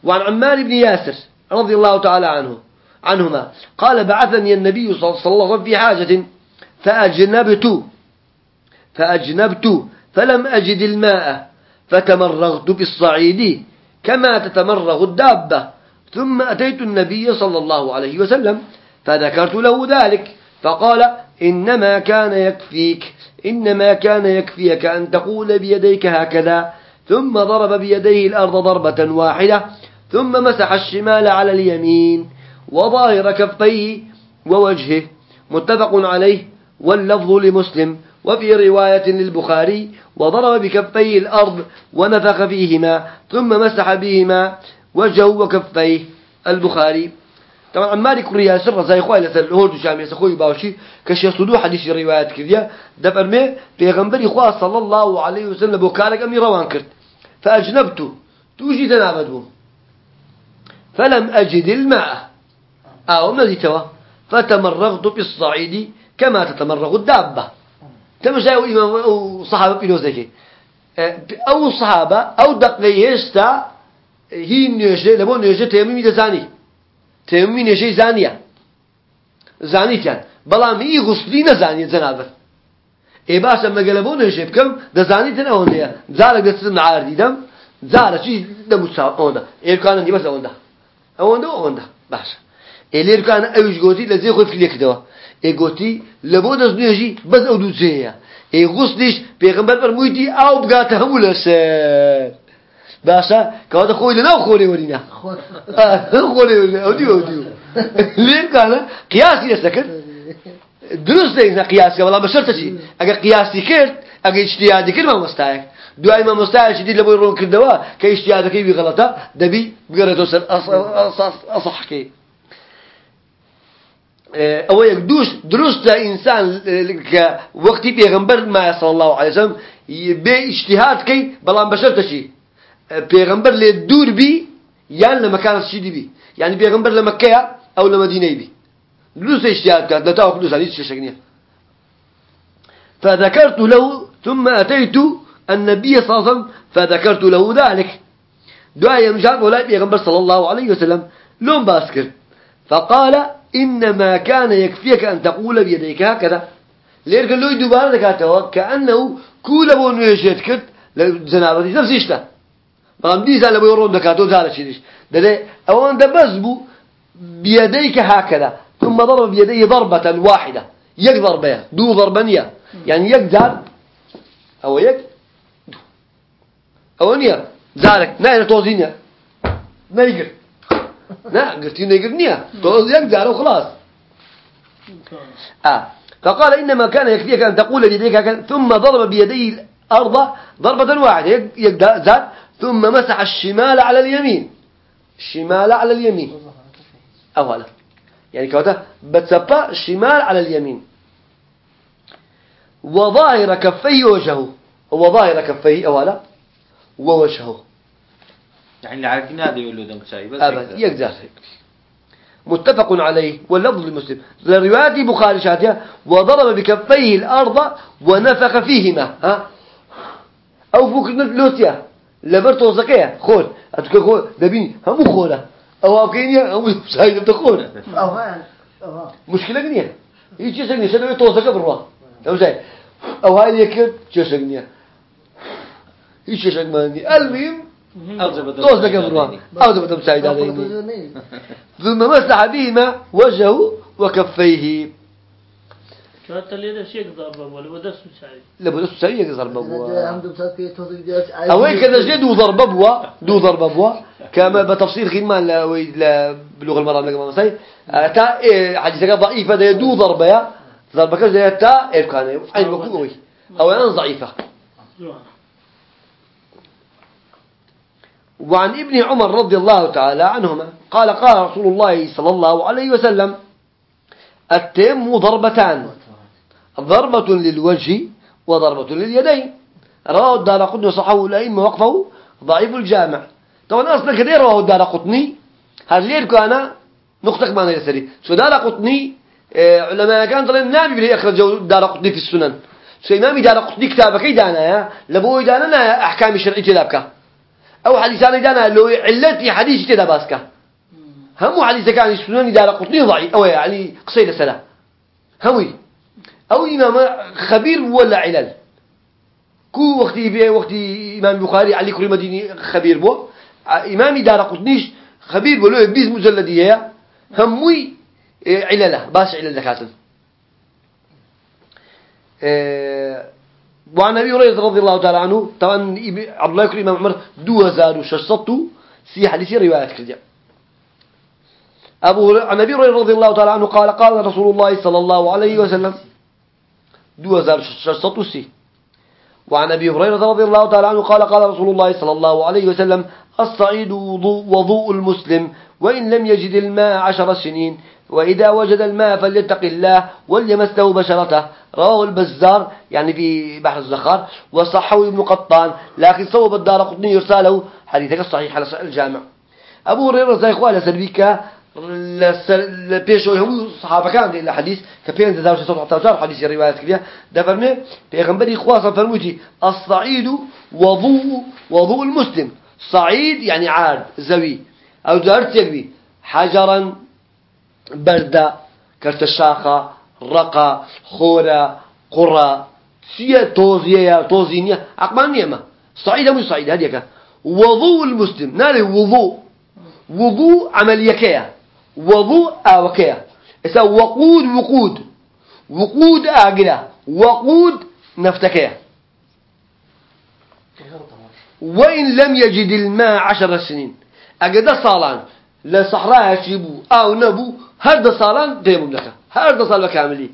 A: وعن عمار بن ياسر رضي الله تعالى عنه عنهما قال بعثني النبي صلى الله عليه وسلم في حاجة فأجنبت فأجنبت فلم أجد الماء فتمرغت بالصعيد كما تتمرغ الدابة. ثم أتيت النبي صلى الله عليه وسلم فذكرت له ذلك فقال إنما كان يكفيك إنما كان يكفيك أن تقول بيديك هكذا. ثم ضرب بيديه الأرض ضربة واحدة ثم مسح الشمال على اليمين وظاهر كفيه ووجهه متفق عليه واللفظ لمسلم. وفي رواية للبخاري وضرب بكفيه الأرض ونفخ فيهما ثم مسح بهما وجهه وكفيه. البخاري. طبعا مالك ريا سر زي خوي لسر الهود الشامي سخوي باوشي كشي صدو حديث الروايات كذيا دفرمي بيغمبري خواه صلى الله عليه وسلم بوكارك أمي روان كرت. فأجنبت توجي تنابدو فلم أجد الماء. أو نزيتوا فتمرغت بالصعيد كما تتمرغ الدابة. تەمەشای ئەو ئیمام ئەو سەحابە پیرۆز دەکەی ئەو سەحابە ئەو دەقەی هێشتا هی نوێژێ لە بۆ نوێژە تێمیمی دەزانی. تێمی نوێژەی زانیە. زانیتیان. بەڵام هی غوسلی نەزانیت جەنابەت ئێ باشە مەگە لە بۆ نوێژێ بکەم دەزانیتن ئەوەندەیە. جارە دەستن عاردی دەم جارە چی دەموچاو ئەوەندا ئێرکانە دیبەس ئەوەندا ئەوەندە ئەوەندا باشە. ئێ لێرکانە ئەویش گۆتی لە جێ خۆی فیلێکردەوە ئێ گوتی لە بۆ دەست نوێژی بەس ئەو دوو جێیە ئێ غوسلیش پێغمبەر فەرموویتی ئاو بگاتە هەموو لەسەر باشە کەواتە خۆی لەناو خۆرێ وەرینە خۆرێ <laughs> وەرینە ئەو دیو ئەو دیو <laughs> لێرکانە قیاسی لەسەر کرد دروست دەینا قیاسکە بەڵام بەشەرتە چی ئەگە قیاسی کرد ئەگە اجتیادی کرد مامۆستایەک. دوای مامۆستایەکی دی لە بۆی ڕۆن کردەوە کە اجتیادەکەی بی غەڵەتە دەبی بگەڕێتەوە سەر ئەسەحەکەی ئەوە یەک دووش دروستە ئینسان کە وەختی پێغمبەر مایە صلی الله عليه وسلم بێ اجتهاد کەی بەڵام بەشەرتە چی پێغمبەر لێ دوور بی یان لە مەکانە چی دیبی یعنی پێغمبەر لە مەکەیە ئەو لە مەدینەی بی دروس إجتهاد كانت لا تأخذ دروس هذه الشيء فذكرت له ثم أتيت النبي صلى الله عليه وسلم فذكرت له ذلك. دعاء مجاب ولا بيغمبر صلى الله عليه وسلم لون باسكر. فقال إنما كان يكفيك أن تقول بيديك هكذا. ليرك اللي دوبارة ذكرته كأنه كل أبو نيشت كرت لجنابتي نفس إشتا بلام دي زال يرون ذكرته زال شيء ده أوان بو بيديك هكذا. ثم ضرب بيديه ضربة واحدة. يك ضربة دو ضربانية يعني يك زار أو يك دو. أو نيا زارك نايل توزينيا نيجر لا قلت نيجر نيا توز يك زار وخلاص. آه. فقال إنما كان يكفيك أن تقول هكذا ثم ضرب بيديه الأرض ضربة واحدة يك زار ثم مسح الشمال على اليمين. الشمال على اليمين. أولا. يعني كوتا بتسبا الشمال على اليمين. وظاهر كفيه وجهه. هو ظاهر كفيه أولا. ووجهه.
D: يعني العارفين هذا يقول له دم شاي بس
A: أبدا يقدر. متفق عليه واللفظ لمسلم. لرواية بخاري شاتية وضرب بكفيه الأرض ونفخ فيهما. ها؟ أو فوق لوتيا لبرتو زكية خول. أتوقع خول. دبيني. همو خولة. أو أبكينيا همو سايد بتخول
B: أو هاي. أو هاي.
A: مشكلة جنية هي شيء سجنية سنوي توزك بروا أو زي أو هاي اللي كده شيء سجنية هي شيء سجنية المهم أو ثم <laughs> مسح بهما وجهه وكفيه.
C: كانت ليلة شيء ضربة ولا بدس
A: أو هيك كذا جد بوا دو ضرب بوا كما بتفصيل خدمة لا لا بلغة المرام لك ما صحيح تا إيه حديثك ضعيفة ده دو ضربة يا ضربة كذا تا إيه كان عين بقوي أو أنا. ضعيفة. وعن ابن عمر رضي الله تعالى عنهما قال قال رسول الله صلى الله عليه وسلم التيم ضربتان ضربة للوجه وضربة لليدين. رواه الدار قطني وصححه الأئمة وقفه ضعيف الجامع. طبعا أصلا كده رواه الدار قطني. ليركو أنا نقطة ما يسري شو دار قطني آه، علماء كان طلع النبي بلي أخرجوا دار قطني في السنن. شو إمامي دار قطني كتابه كي دانا يا؟ لبوي دانا نا أحكام الشرعية تدابك أو حديثان دانا لو علتي حديث تداباسك هم حديث كان السنن دار قطني ضعيف. أو يعني قصيدة سنة همي أو إمام خبير ولا علل. كو وقتي بيه وقتي إمام البخاري علي كل مديني خبير بو. إمامي دار قطنيش خبير بلو بيز مجلدية هموي عللة. باس علل ذكاتن آه، وعن أبي هريرة رضي الله تعالى عنه طبعا عبد الله يكرم عمر دو زار وششطو سي حديث رواية كرديا أبو عن أبي هريرة رضي الله تعالى عنه قال قال رسول الله صلى الله عليه وسلم دو زار ششطو سي. وعن أبي هريرة رضي الله تعالى عنه قال قال رسول الله صلى الله عليه وسلم الصعيد وضوء المسلم وإن لم يجد الماء عشر سنين وإذا وجد الماء فليتق الله وليمسه بشرته. رواه البزار يعني في بحر الزخار وصحه ابن قطان لكن صوب الدار قطني يرساله. حديثك الصحيح على الجامع. أبو هريرة زي إخوة لسلبيك لبيشو هم صحابة كان دي الحديث كبين تزاوج صوت حتى حديث الروايات كلها ده فرمي بيغنبري خواصا فرموتي الصعيد وضوء وضوء المسلم. صعيد يعني عاد زوي. أو دارت يقبي حجرا بردة كرتشاخة رقة خورة قرى سيا توزية توزينية عقمان نيمة صعيد مش صعيد هذيك وضوء المسلم. نالي وضوء. وضوء عملية كيا وضوء آوكيا إسا وقود وقود. وقود آقرة وقود نفتكيا وإن لم يجد الماء عشر سنين. أجد صالان لصحراء يشيبو أو نبو هذا صالان ديمم لك هذا صال كاملي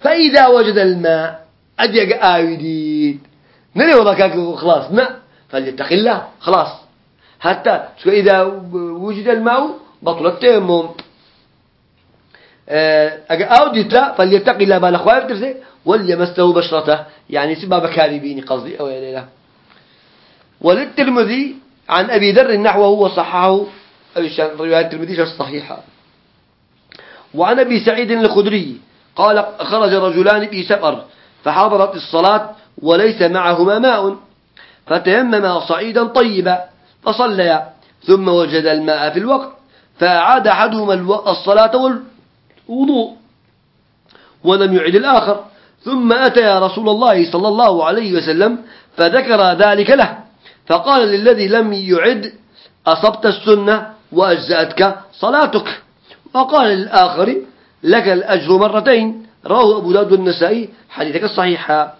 A: فإذا وجد الماء أجيك آيدين نري والله كاك خلاص. نا فليتق الله. خلاص. حتى إذا وجد الماء بطل التيمم آه، أوديت لا فليتق الله. بان أخوائي بترسي وليمسه بشرته. يعني سبب كاربين قصدي أو يعني لا وللترمذي عن أبي ذر نحوه وصححه. رواية الترمذي صحيحة. وعن أبي سعيد الخدري قال خرج رجلان في سفر فحضرت الصلاة وليس معهما ماء فتيمما صعيدا طيبا فصليا ثم وجد الماء في الوقت فأعاد أحدهما الصلاة والوضوء ولم يعد الآخر ثم أتى رسول الله صلى الله عليه وسلم فذكر ذلك له فقال للذي لم يعد أصبت السنة وأجزأتك صلاتك وقال للآخر لك الأجر مرتين. رواه أبو داود النسائي حديثك الصحيحة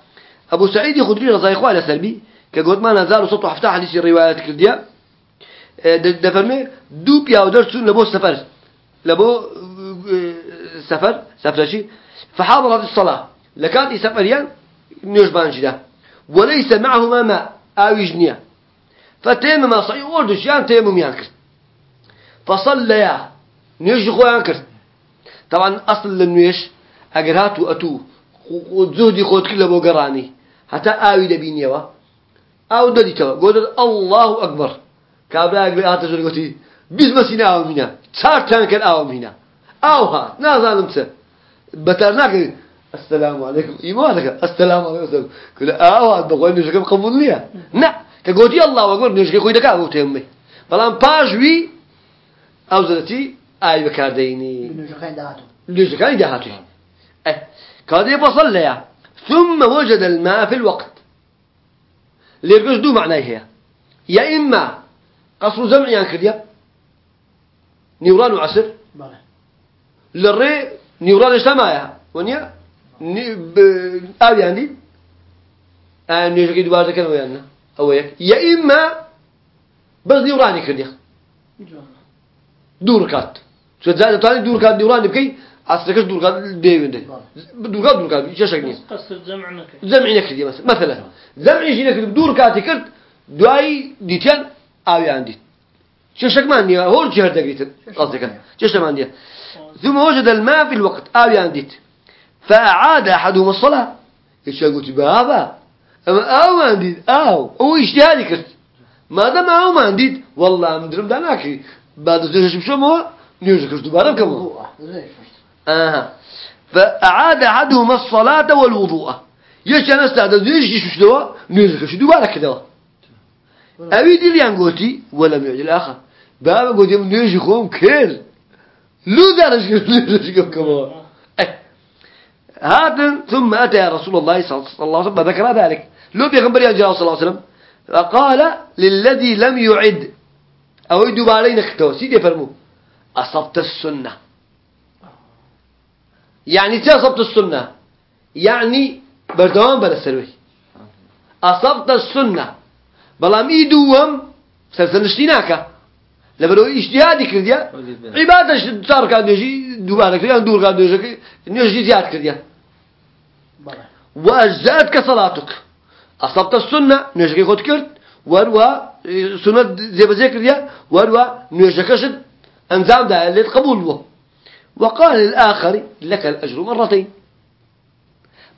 A: أبو سعيد خدري رضي عنه سلبي. كقول ما نزال صوته حفتح حديث الروايات كردية دفرمي دو بيا ودرسون لبو سفر. لبو سفر سفرشي فحضرت الصلاة. لكانت سفريا نيوش بانجدا وليس معهما ماء أو يجنيا فتيمم صحيح وردش يعني تيمم يانكر فصليا. نوێژ خۆیان کرد. تاوان ئەسل لە نوێش ئەگەر هات و ئەتوو زودی خۆت کرد لە بۆ گەڕانی. هەتا ئاوی دەبینیەوە. ئاو دەدیتەوە. گۆدت ئەله ئەکبەر. کابراگوێ هاتە ژرگوتی بیست بەسینە ئاو مینە چارتان کرد ئاو مینە ئاوها نازانم چە بەتار ناکرد السلام عليكم إيمانك السلام عليكم كل آه بقول نجكم قبول ليه نا كقولي الله أكبر نجكم خويدك أبو تيمي بلام باجوي أو زلتي
B: نجيكين دهاتو.
A: نجيكين دهاتو. أه كادي بصلي ثم وجد الماء في الوقت. ليرجوش دو معناه هي. يا إما قصر زمع يعني كرديا. نيوران وعصر.
B: بله.
A: للري نيوران اجتماعها ونيا؟ ني ب آبي عندي آه نيجي دوباره ذكر ويانا. أو يك يا إما بس نيوراني كرديا. دور كات شو زاد تاني دور كات نيوراني بكي عصركش دور كات ديوين ده دور كات دور كات إيش شكني
C: قصر جمعنا
A: زمعي نكردي مثلا مثلا. زمعي جينا كردي دور كاتي كرد دعاي ديتان آبي عندي. شو شك ما عندي؟ هو الجهر دقيت قصدك شو ما عندي؟ ثم وجد الماء في الوقت آبي عنديت فأعاد أحدهم الصلاة. إيش قلت بابا أما أو ما عنديت أو. هو اجتهادي كرت. ما دام أو ما عنديت والله مدرم داناكي بعد ذلك شو مو؟ نيوز كرت دوباره كم آه. فأعاد أحدهما الصلاة والوضوء. يش أنا استعدد يش شو دوا نيوز كرت دوباره كده أبي دي اللي قوتي ولم يعد الآخر بابا قلت يوم نيجي خوم كير لو دارش نيجي كمان هذا ثم أتى رسول الله صلى الله عليه وسلم ذكر ذلك. لو بيغنبر يا صلى الله عليه وسلم فقال للذي لم يعد أو يدوب علينا كتو سيدي فرمو. أصبت السنة. يعني تي أصبت السنة؟ يعني بردوام بلا سروي. أصبت السنة. بلام إيدوهم سلسلشتيناك لبرو اجتهادي كرديا عبادة صار كان يجي دوبارة كرديا دور كان يجي نيجي زياد كرديا وأجزأتك صلاتك أصبت السنة نيجي خد كرد. وروا سنة زي بزيك كرديا وروا نيجي كشد أنزام ده اللي قبول به وقال للآخر لك الأجر مرتين.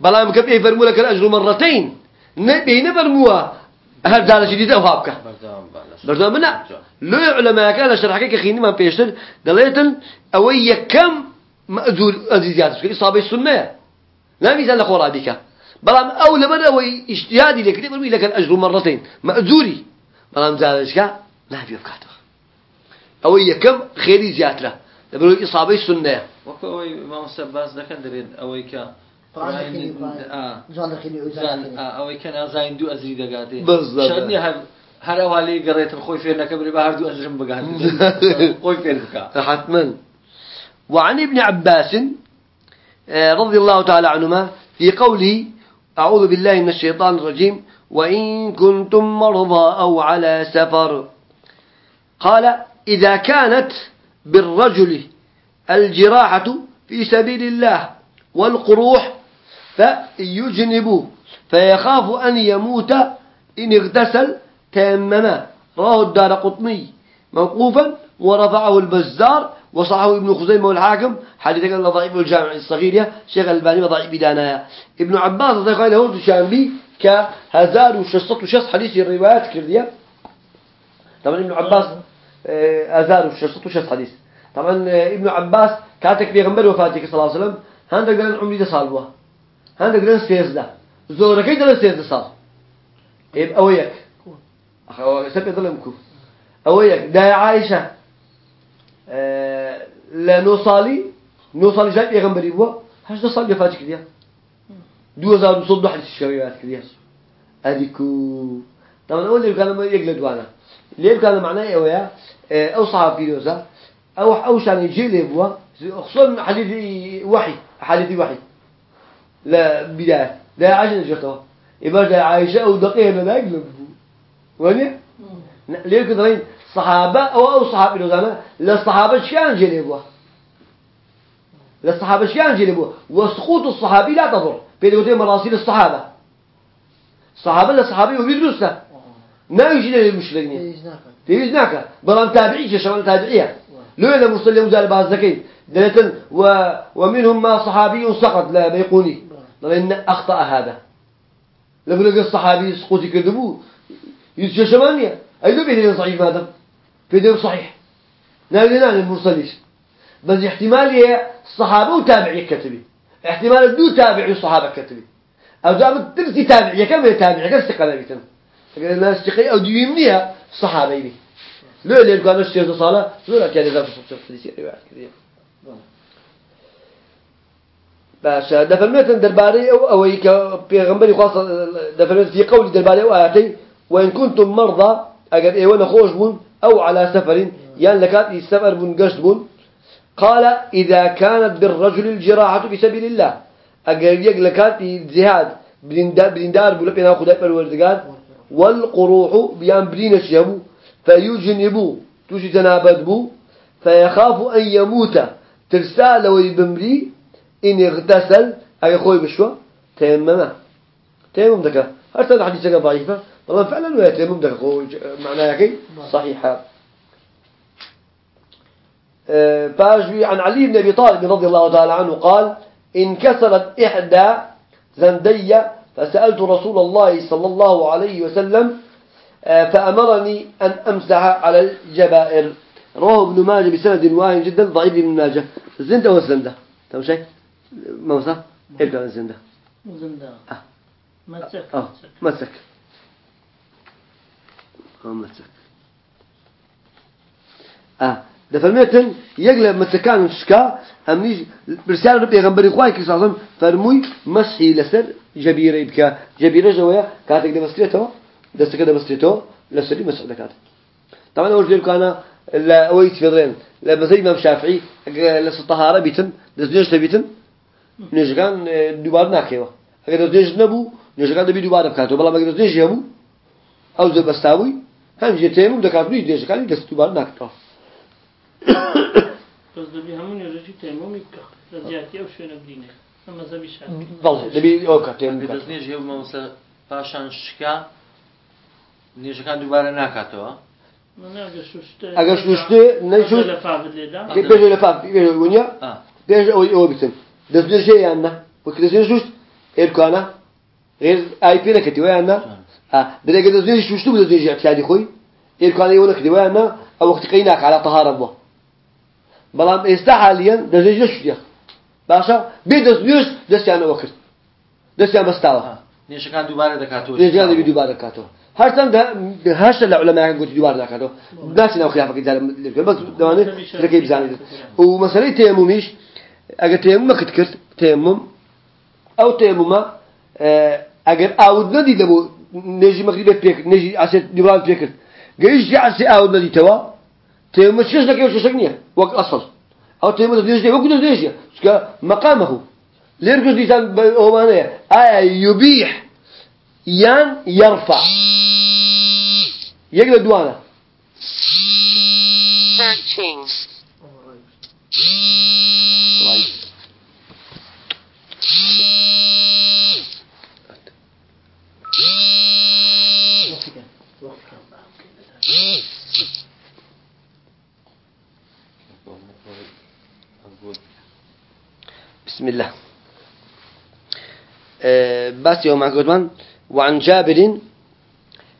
A: بلا مكب يفرموا لك الأجر مرتين؟ نبي نفرموا هل دار جديد أو هابك
D: بردام بالا
A: بردام منا لو علماء كان شرح كي خيني ما بيشتر. قاليتن أوي كم مأذور أزيزيات في إصابة السنة. لا ميزان لخورا بك. بلام أول مرة أوي اجتهادي لك يقول لك الأجر مرتين. مأذوري. بلام زالشك لا بيفكاته أوي كم خيري زياتنا يقول إصابة السنة
D: وكوي ما مسباز لكن درين. أويك
B: قرآن دخيني
D: آه.
B: زان دخيني وزان
D: زان
B: دخيني
D: أويك أنا زاين دو أزري دقاتي.
A: بالضبط.
D: شرني هر هر أولي قريت الخوي فينا كبري بهر دو أزرم بقاتي <laughs> خوي فين بكا
A: حتما. وعن ابن عباس آه، رضي الله تعالى عنهما في قوله أعوذ بالله من الشيطان الرجيم وإن كنتم مرضى أو على سفر. قال إذا كانت بالرجل الجراحة في سبيل الله والقروح فيجنب فيخاف أن يموت إن اغتسل تيمما. رواه الدار قطني موقوفا ورفعه البزار وصححه ابن خزيمة والحاكم. حديث قال ضعيف الجامع الصغير شيخ الباني وضعيف بدانا ابن عباس رضي الله عنه تشامبي كهزار وشصت وشص حديث الروايات كردية. طبعا ابن عباس آه، هزار وشصت وشص حديث طبعا آه، ابن عباس كاتك بيغمبر وفاتك صلى الله عليه وسلم هندك لن عمري ده صالبه. هندك لن سيزده زوركي ده لن سيزده صال يبقى أويك أخو سبي ظلمكم أويك. دا عائشة آه، لا نوصالي نوصالي جاي يغنبري بوا هاش ده صال يفاتك كديا دو هزار وصل حديث الشريعات كديا أديكو. طبعا أول اللي كان يقلد وأنا. ليه كان معناه إيه ويا؟ آه، أو صحابي لوزا أو أو شان يجي لي بوا خصوصا حديث وحي حديث وحي. لا بداية. لا عشان جرتها ده عايشة أو دقيقة لا يقلب. وين ليه كده صحابة أو أو صحابي لو زمان للصحابة شكان جلبوا للصحابة شكان جلبوا وسقوط الصحابي لا تضر. بيدوتين مراسيل الصحابة. صحابة للصحابي وبيدرسه ما يجي للمشركين
B: إيش ناكل
A: تيجي هناك بلان تابعي شمال تابعية لو إلى مرسل يوزال بعض زكين دلتن و ومنهم ما صحابي سقط لا بيقوني لأن أخطأ هذا. لما لقى الصحابي سقوطي كذبوا يتششمانيا أي لو بيدين صحيح هذا بيدين صحيح نقول لنا المرسليش بس احتمال هي الصحابة وتابعي كتبي احتمال دو تابعي الصحابة كتبي أو دام ترسي تابعي كم تابعي كم استقلال بيتن الناس استقي أو ديمنيها الصحابة يبي لو اللي كانوا اشتروا صلاة لو كان إذا في صوت في روايات كذي باش دفرمت درباري أو أو يك بيغمبري خاصة دفرمت في قول درباري أو آياتي وإن كنتم مرضى أجر إيه ولا خوش بون أو على سفر يعني لكات السفر قشت بون. قال إذا كانت بالرجل الجراحة في سبيل الله أجر يك لكات الجهاد بلندار بلندار بولا بينا خدای پروردگار والقروح بيان برين الشيبو فيجنبو توشي تنابد بو فيخاف أن يموت. ترسال ويبمري إن اغتسل أي خوي بشوى تيمم تيمم دكا. هل هذا حديث ضعيفة. والله فعلا ويا تيمم دكا. معناها كي؟ صحيحة. فاجبي عن علي بن أبي طالب رضي الله تعالى عنه قال انكسرت إحدى زندي فسألت رسول الله صلى الله عليه وسلم فأمرني أن أمسح على الجبائر. رواه ابن ماجه بسند واهن جدا ضعيف ابن ماجه. الزندة والزندة تمام شيء موسى؟ ابدأ الزندة.
C: زندة.
A: آه.
C: مسك
A: آه. مسك آه مسك آه. ده فهمتن يقلب مسكان شكا امني برسالة ربي غنبري خواي كي صاحبهم فرموي مسحي لسر جبيرة يبكى. جبيرة جوايا كاتك ده بستريتو دستك ده بستريتو لسري ده كات طبعا أول شيء كان لا أويت فيرين لا بزي امام شافعي لس الطهارة بيتن دزنيش تبيتن نيش كان دوبار ناكيوا ئەگەر دەستێژ نەبوو نوێژەکان دەبی دووبارە بکاتەوە بەڵام ئەگەر دەستێژ هەبوو ئەو زە بەستاوی هەمجێ تێمم دەکاتنی دێژەکانی دەست دووبارە ناکەوە <coughs>
C: بەس دەبی هەموو نوێژەی تێمۆمی بکە لە زیاتی ئەو شوێنە
A: بەڵێ دەبی ئەو
D: کاتێژ هێمەسە پاشان شکا نێژەکان دووبارە ناکاتەوە؟
A: ئەگەر شوشتێ نەجووت
C: لە پاونیا
A: پێش ئەوەی ئەوە بتن دەستێژێ یاننا وەکردێ شوشت؟ ئێرکانە غێر ئایپ نەکردیەوە یاننا درێگە دەستێژی شوشت بوو دەستێژی ئەتیانی خۆی ئێرکانەی ئەوە نەکردیەوە یاننا ئەو وەختەکەی ناکە على طهارە بووە. بەڵام ئێستا حالیان دەستێژ شوتیە باشە بێ دەستێژ دەستیانەوە کرد دەستیان بەستاوە
D: نێژەکان دووبارە دەکاتەوە
A: دەستیان دەبی دووبارە کاتەوە هەرچەندە هەشتا لە علەمایان گوتی دووبارە ناکاتەوە ناچی ناو خلافەکەی جارە لێ بەس دەوانێت شتەکەی بزانێت و مەسەلەی تێمومیش ئەگەر تێمومەکەت کرد تێموم ئەو تێمومە ئەگەر ئاود نەدی دەبوو نێژی مەغری بێت پێکرد نێژی ئاسێت دیوان پێکرد گەیشتی ئاسی ئاود نەدیتەوە تێمە چێش دەکەی شەشەک نییە وەک دەێژێ وەکو دەێژە چکە مەقامەه لێر گوش دیسان ئەوانەیە ئایا یوبیح یان یرفع یەک لە دوانە
E: Searching.
A: آه، بس يوم عقدمان وعن جابر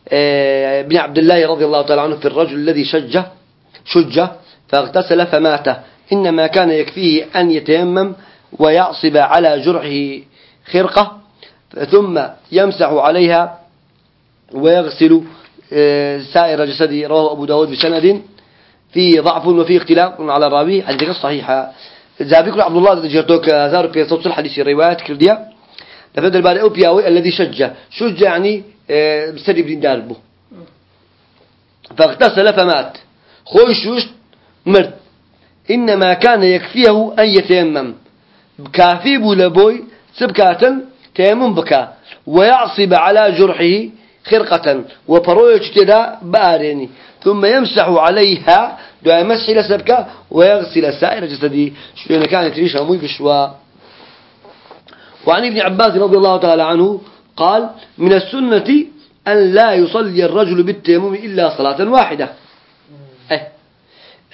A: آه، بن عبد الله رضي الله تعالى عنه في الرجل الذي شج شج فاغتسل فمات. إنما كان يكفيه أن يتيمم ويعصب على جرحه خرقة ثم يمسح عليها ويغسل آه، سائر جسده رواه أبو داود بسند فيه ضعف وفيه اختلاف على الراوي. حديث صحيحة زابيك عبد الله جرتوك زار في صوت الحديث الروايات كرديا لفد الباري أو بياوي الذي شج شج يعني؟ آه، بسري بن داربو. فاغتسل فمات. خوش وش؟ مرد. إنما كان يكفيه أن يتيمم. كافي بولبوي سبكاتا تيمم بكا. ويعصب على جرحه خرقة. وبرويش كده بآريني. ثم يمسح عليها دعاء مسح لسبكة ويغسل سائر جسده. شو كانت ريش أموي بشوا وعن ابن عباس رضي الله تعالى عنه قال من السنة أن لا يصلي الرجل بالتيمم إلا صلاة واحدة. أه.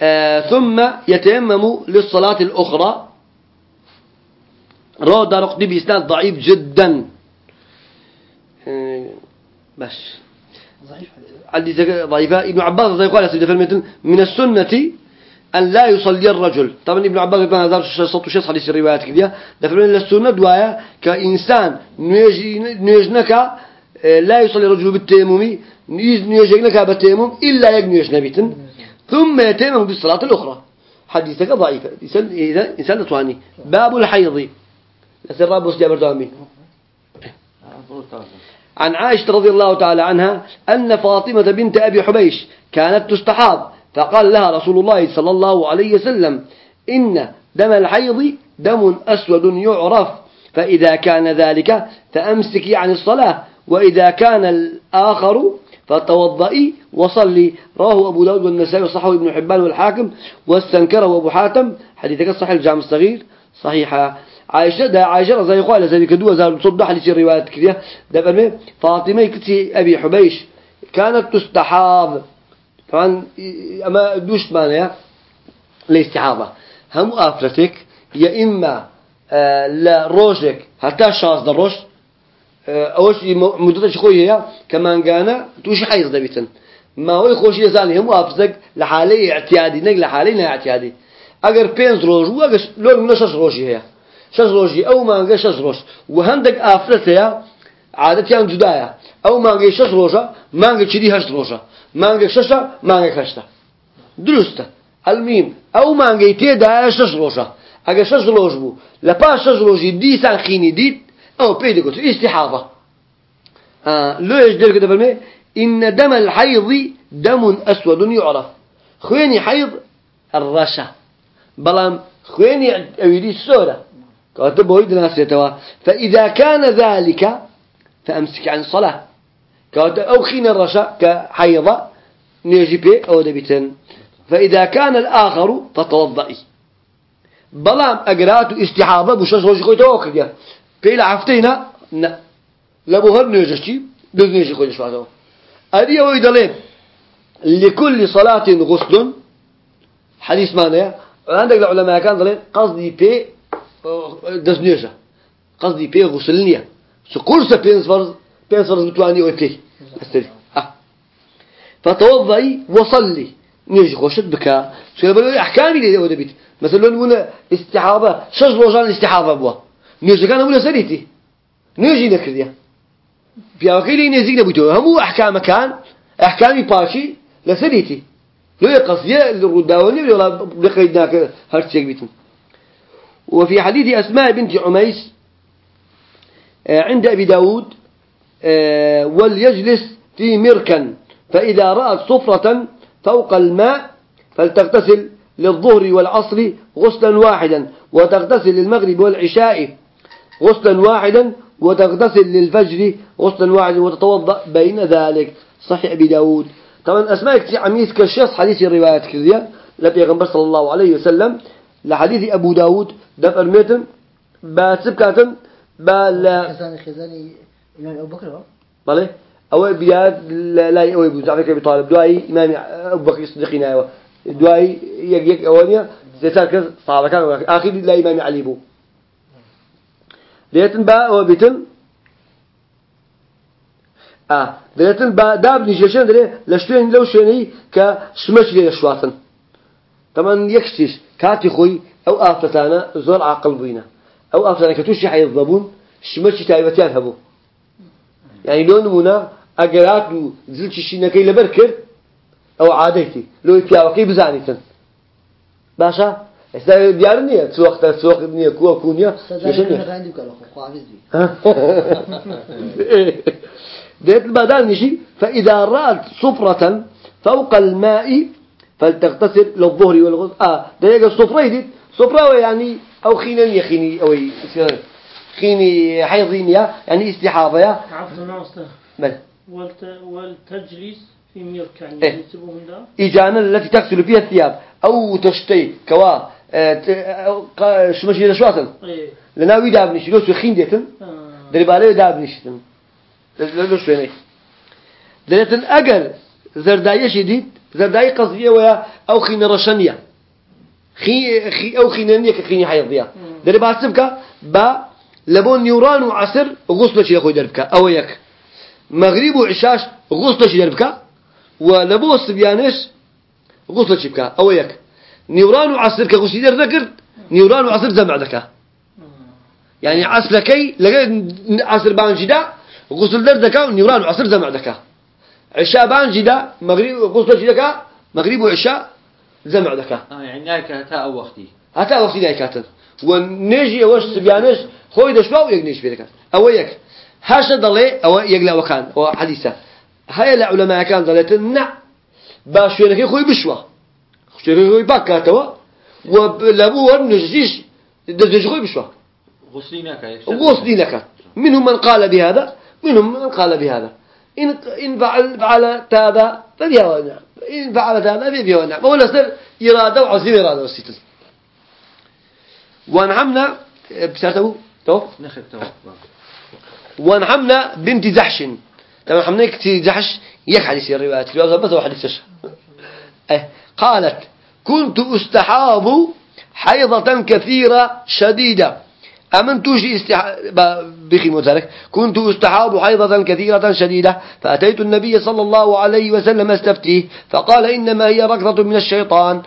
A: آه ثم يتيمم للصلاة الأخرى. روى دار قطني بإسناد ضعيف جدا. آه بس. حديث. ضعيفة ابن عباس رضي الله عنه من السنة أن لا يصلي الرجل. طبعا ابن عباس يقول هذا صوت شخص حديث الروايات كذا دفعنا السنة دوايا كإنسان نيجنك لا يصلي الرجل بالتيمم نيجنك بالتيمم إلا يجنيش نبيتن ثم يتيمم بالصلاة الأخرى. حديثك ضعيف. إذا إنسان تواني. باب الحيض. لسر رابوس جابر دامي عن عائشة رضي الله تعالى عنها أن فاطمة بنت أبي حبيش كانت تستحاض. فقال لها رسول الله صلى الله عليه وسلم إن دم الحيض دم أسود يعرف فإذا كان ذلك فأمسكي عن الصلاة وإذا كان الآخر فتوضئي وصلي. رواه أبو داود والنسائي وصححه ابن حبان والحاكم واستنكره أبو حاتم. حديثك الصحيح الجامع الصغير صحيحة عائشة دا عائشة رضي الله عنها زي كدوة زار صدق حديث الروايات كذا ده فرمي فاطمة كتي أبي حبيش كانت تستحاض. طبعا أما دوش معناها الاستحاضة هم أفرتك يا إما آه لا روجك حتى شاز دروش آه أوش مدة شخوية كمان كان توش حيز دبيتن. ما هو يخوش يزاني هم أفرتك لحالي اعتيادي نقل لحالي لا اعتيادي. أجر بينز روج وأجر لون نشش روجي هي شش روجي أو مانجا شش روج. وهندك أفرتها عادتيان جدايا أو مانجا شش روجا مانجا كذي هشت روجا مانجا ششة مانجا هشتا درسته. المهم أو مانجا تيدا شش روجا أجا شش روج بو لبا شش روجي دي سان خيني ديت أو بيدي قلت استحاضة آه لو يجدر كده بالمي إن دم الحيض دم أسود يعرف خويني حيض الرشا. بلام خويني أويدي السورة كاتب هو ناسيتوا فإذا كان ذلك فأمسك عن الصلاة كاتب أو خين الرشا كحيضة نيجي بي أو دبيتن. فإذا كان الآخر فتوضئي بلام أقرأت استحابة بشش روجي خوي توكل يا. بيلا عفتينا لا لابو هر نيجي بس نيجي خوي شواتو أدي ويدلين لكل صلاة غسل. حديث معناه عندك العلماء كان ضلين قصدي بي دزنيجا قصدي بي غسلنيا. سكورسا بينز فرز بينز فرز بتواني ويبكي استري آه. فتوضئي وصلي نيجي خوشت بكا سؤال بقول أحكامي ليه وده بيت مثلا هنا استحابة شش روجان استحابة بوا نيجي كان ولا سريتي نيجي نكرديا بياوكي نيجي نبيتو همو أحكام كان أحكامي باشي لسريتي لو يقصي الرداوني ولا بقيدناك هرتشيك بيتم وفي حديث أسماء بنت عميس عند أبي داود وليجلس في مركا فإذا رأت صفرة فوق الماء فلتغتسل للظهر والعصر غسلا واحدا وتغتسل للمغرب والعشاء غسلا واحدا وتغتسل للفجر غسلا واحدا وتتوضأ بين ذلك. صحيح أبي داود. طبعا أسماء كتير عميس كالشخص حديث الروايات كذية لبيغمبر صلى الله عليه وسلم. لحديث أبو داود دفع الميتم باتب كاتم بال
B: خزاني خزاني أبو بكر
A: بله؟ أو بياد لا لا أو يبو زعفك أبي طالب. دعاء إمام أبو بكر الصديق نايوه دعاء يك يك أولية زيتارك صحابة كان آخر لا إمام علي بو. ليتن با أو بيتن. آه. دلتن با داب نيجيشن دري لشتين لو شيني كشمش لي شواتن. طبعا يكشتش كاتي خوي أو آفتانا زور عقل بينا أو آفتانا كتوشي الضبون. شمش تايبتيان هبو. يعني لون منا أجرات له زلت شيء نكيل بركر أو عادتي لو يتياوكي بزانيتن باشا؟ استا ديار سوق نية كوا كونيا
B: عندي كلام خو حافظ بي
A: ديت البدال نشي فإذا رأت صفرة فوق الماء فلتغتسل للظهر والغسل. آه ده الصفرة دي صفرة يعني أو خينا يخيني أو خيني حيضينيا يعني استحاضة
C: عفوا ناصر. والتجلس في مركان
A: إيه.
C: يجلسون ده
A: إجانا التي تغسل فيها الثياب أو تشتي كوا آه، شو ماشي شواتن
C: إيه
A: لناوي دابنش لو سخين ديتن؟
C: آه.
A: دربالي دابنشتن لو شويني دلتن أجر زرداية شديد زرداية قصدية ويا أو خين رشانية خي خي أو خينانية كخيني حيضية. دربال سبكا با لبون نيوران وعصر غسل شي يخوي دربكا أو يك مغرب وعشاش غسل شي دربكا ولبو الصبيانش غسل شي بكا أو يك نيوران وعصر كغسل در ذكر نيوران وعصر زمع ذكا. يعني عصر كي لقى عصر بان جدا غسل در ذكا نيوران وعصر زمع ذكا. عشاء بان جدا مغرب غسل شي ذكا مغرب وعشاء زمع ذكا.
D: آه يعني نايك تا أو وقتي
A: هتا وقتی دایکاتن و نێژی ئەوەش سبیانش خۆی دەشوا و یەک نێژ پێ دەکات ئەوە یەک. هەشە دەڵێ ئەوە یەک لەوەکان ئەوە حەدیسە. هەیە لە عولەمایەکان دەڵێتن نە با شوێنەکەی خۆی بشوە. شوێنەکەی خۆی باکاتەوە و لە بوو وەر نێژیش دەستێژی خۆی بشوە.
D: غسلي ناك
A: غوصلي لك منهم من قال بهذا منهم من قال بهذا. إن إن فعل فعلت هذا فبها ونعم إن فعلت هذا فبها ونعم ولا سر إرادة وعزيم إرادة وستل وانعمنا بسرته تو وانعمنا بنت جحش. طبعا حمنا كتير جحش يك حديث الروايات الرواية بس هو حديث إيه. قالت كنت أستحاض حيضة كثيرة شديدة. أمن توجي استح... بخي مترك كنت أستحاض حيضة كثيرة شديدة فأتيت النبي صلى الله عليه وسلم استفتيه فقال إنما هي ركضة من الشيطان.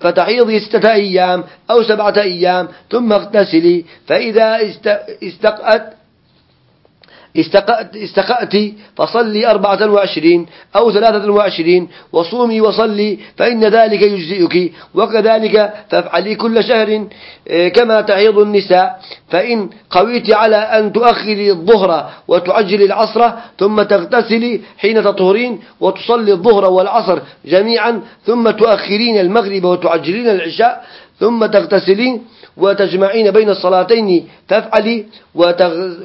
A: فتحيضي ستة أيام أو سبعة أيام ثم اغتسلي فإذا است... استقأت استقأت, استقأت فصلي أربعة وعشرين أو ثلاثة وعشرين وصومي وصلي فإن ذلك يجزئك وكذلك فافعلي كل شهر آه، كما تحيض النساء. فإن قويت على أن تؤخري الظهر وتعجلي العصر ثم تغتسلي حين تطهرين وتصلي الظهر والعصر جميعا ثم تؤخرين المغرب وتعجلين العشاء ثم تغتسلين وتجمعين بين الصلاتين فافعلي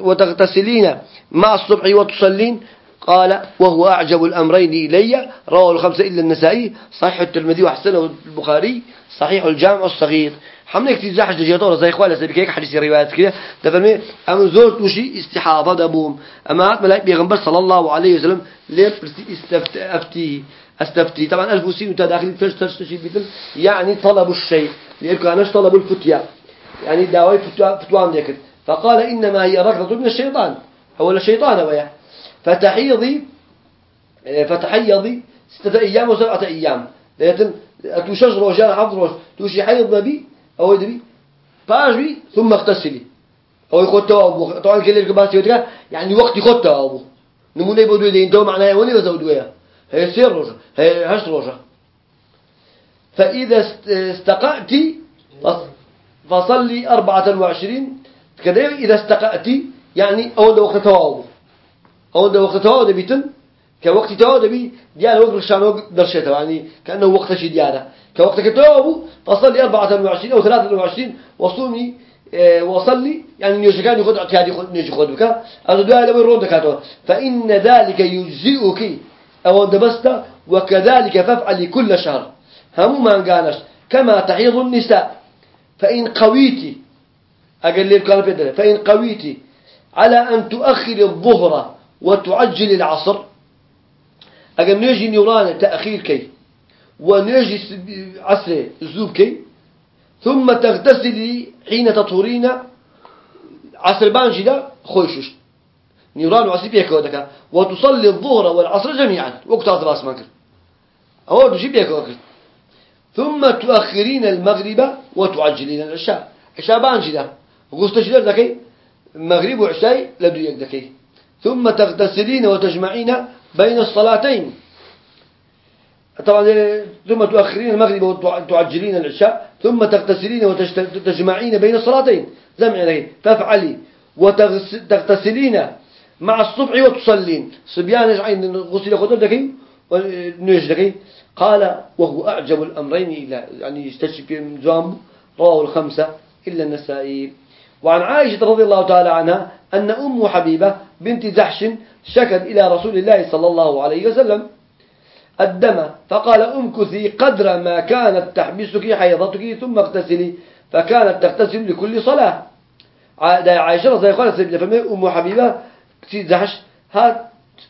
A: وتغتسلين مع الصبح وتصلين. قال وهو أعجب الأمرين إلي. رواه الخمسة إلا النسائي. صحيح الترمذي وحسنه البخاري. صحيح الجامع الصغير. حملة كتير زحش دجيتور زي إخوان لسه هيك حديث روايات كده. تفهمي أما زور توشي استحاضة دبوم أما هات ملاك بيغنبر صلى الله عليه وسلم ليه استفت أفتي أستفتي؟ طبعا ألف وسين وتداخل فيش تشتشي مثل يعني طلب الشيء. لأنه كانش طلب الفتيا يعني دعوة فتوان ذكر. فقال إنما هي ركضة من الشيطان. هو الشيطان ويا. فتحيضي فتحيضي ستة أيام وسبعة أيام. لكن توشج روجان حفظ روج. توشي حيض نبي أو يدري باجبي ثم اغتسلي. أو يخد توابو طبعا كل الكباس يدري يعني وقت يخد توابو نمونة بدو يدين تو معناه وني بزودوها هي سير روجا هي هش روجا فإذا استقأت فصلي أربعة وعشرين. كذا إذا استقأت يعني أول وقت توابو أول وقت توابو بيتن كوقت توابو بي ديال وقت رشان درشته يعني كأنه وقت شي ديالة. كوقت توابو فصلي أربعة وعشرين أو ثلاثة وعشرين وصومي آه وصلي يعني نيوشكان يخد اعتيادي يخد نيوش يخد بك. هذا دعاء لما يرون دكاتو فإن ذلك يجزئك أو دبست وكذلك فافعل كل شهر. هم ما قالش كما تحيض النساء. فإن قويتي أقل لي كان فإن قويتي على أن تؤخر الظهر وتعجل العصر أقل نيجي نيران تأخير كي ونيجي عصر زوب كي ثم تغتسلي حين تطهرين عصر بانجي لا خويشش نيران وعصر بيكودك وتصلي الظهر والعصر جميعا وقت هذا راس مكر أول شيء بيكودك ثم تؤخرين المغرب وتعجلين العشاء. عشاء غسل شدر ذكي مغرب وعشاء لدو يك ثم تغتسلين وتجمعين بين الصلاتين. طبعا ثم تؤخرين المغرب وتعجلين العشاء ثم تغتسلين وتجمعين بين الصلاتين. زمع عليه تفعلي. وتغتسلين مع الصبح وتصلين. صبيان عين غسل خضر دكي ونيش دكي قال وهو أعجب الأمرين إلى يعني يستشفي من زوام رواه الخمسة إلا النسائي. وعن عائشة رضي الله تعالى عنها أن أم حبيبة بنت زحش شكت إلى رسول الله صلى الله عليه وسلم الدم فقال امكثي قدر ما كانت تحبسك حيضتك ثم اغتسلي فكانت تغتسل لكل صلاة. عائشة رضي الله عنها أم حبيبة زحش هات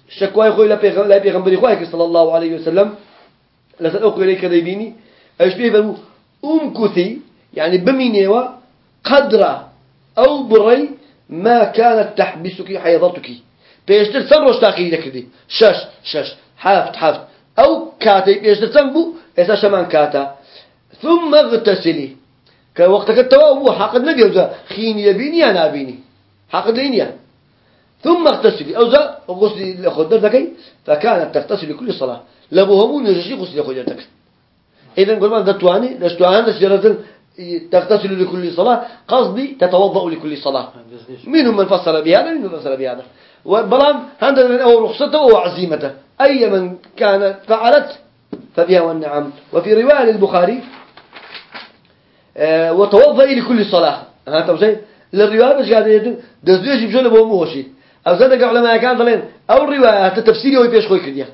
A: شكواي خوي لا بيغنبري خوي صلى الله عليه وسلم. لسأل أقول إليك ديبيني أيش بيه امكثي يعني بمينيوا قدر أو بري ما كانت تحبسك حيضتك. بيشتر سمروش تاقي ذكردي شش شش. حافت حافت أو كاتي بيشتر سمبو إذا شمان كاتا. ثم اغتسلي. كوقتك التوابو حقد نبي خيني يبيني أنا أبيني حقد ليني ثم اغتسلي. أو ذا غسل لخدر ذكي فكانت تغتسل كل صلاة. لبوهمون يجي غسل لخدرتك إذا قل ما دتواني دشتوان دشجرة تغتسل لكل صلاة قصدي تتوضأ لكل صلاة منهم من فسر بهذا منهم من فسر بهذا. وبلام هذا أو رخصته أو عزيمته أي من كانت فعلت فبها والنعم وفي رواية للبخاري آه وتوضأ لكل صلاة ها تمشي للرواية مش قاعد يدل دزوجي بجول بومو هوشي أو زادك علماء كان ضلين أو الرواية التفسير هو يبيش خوي كديا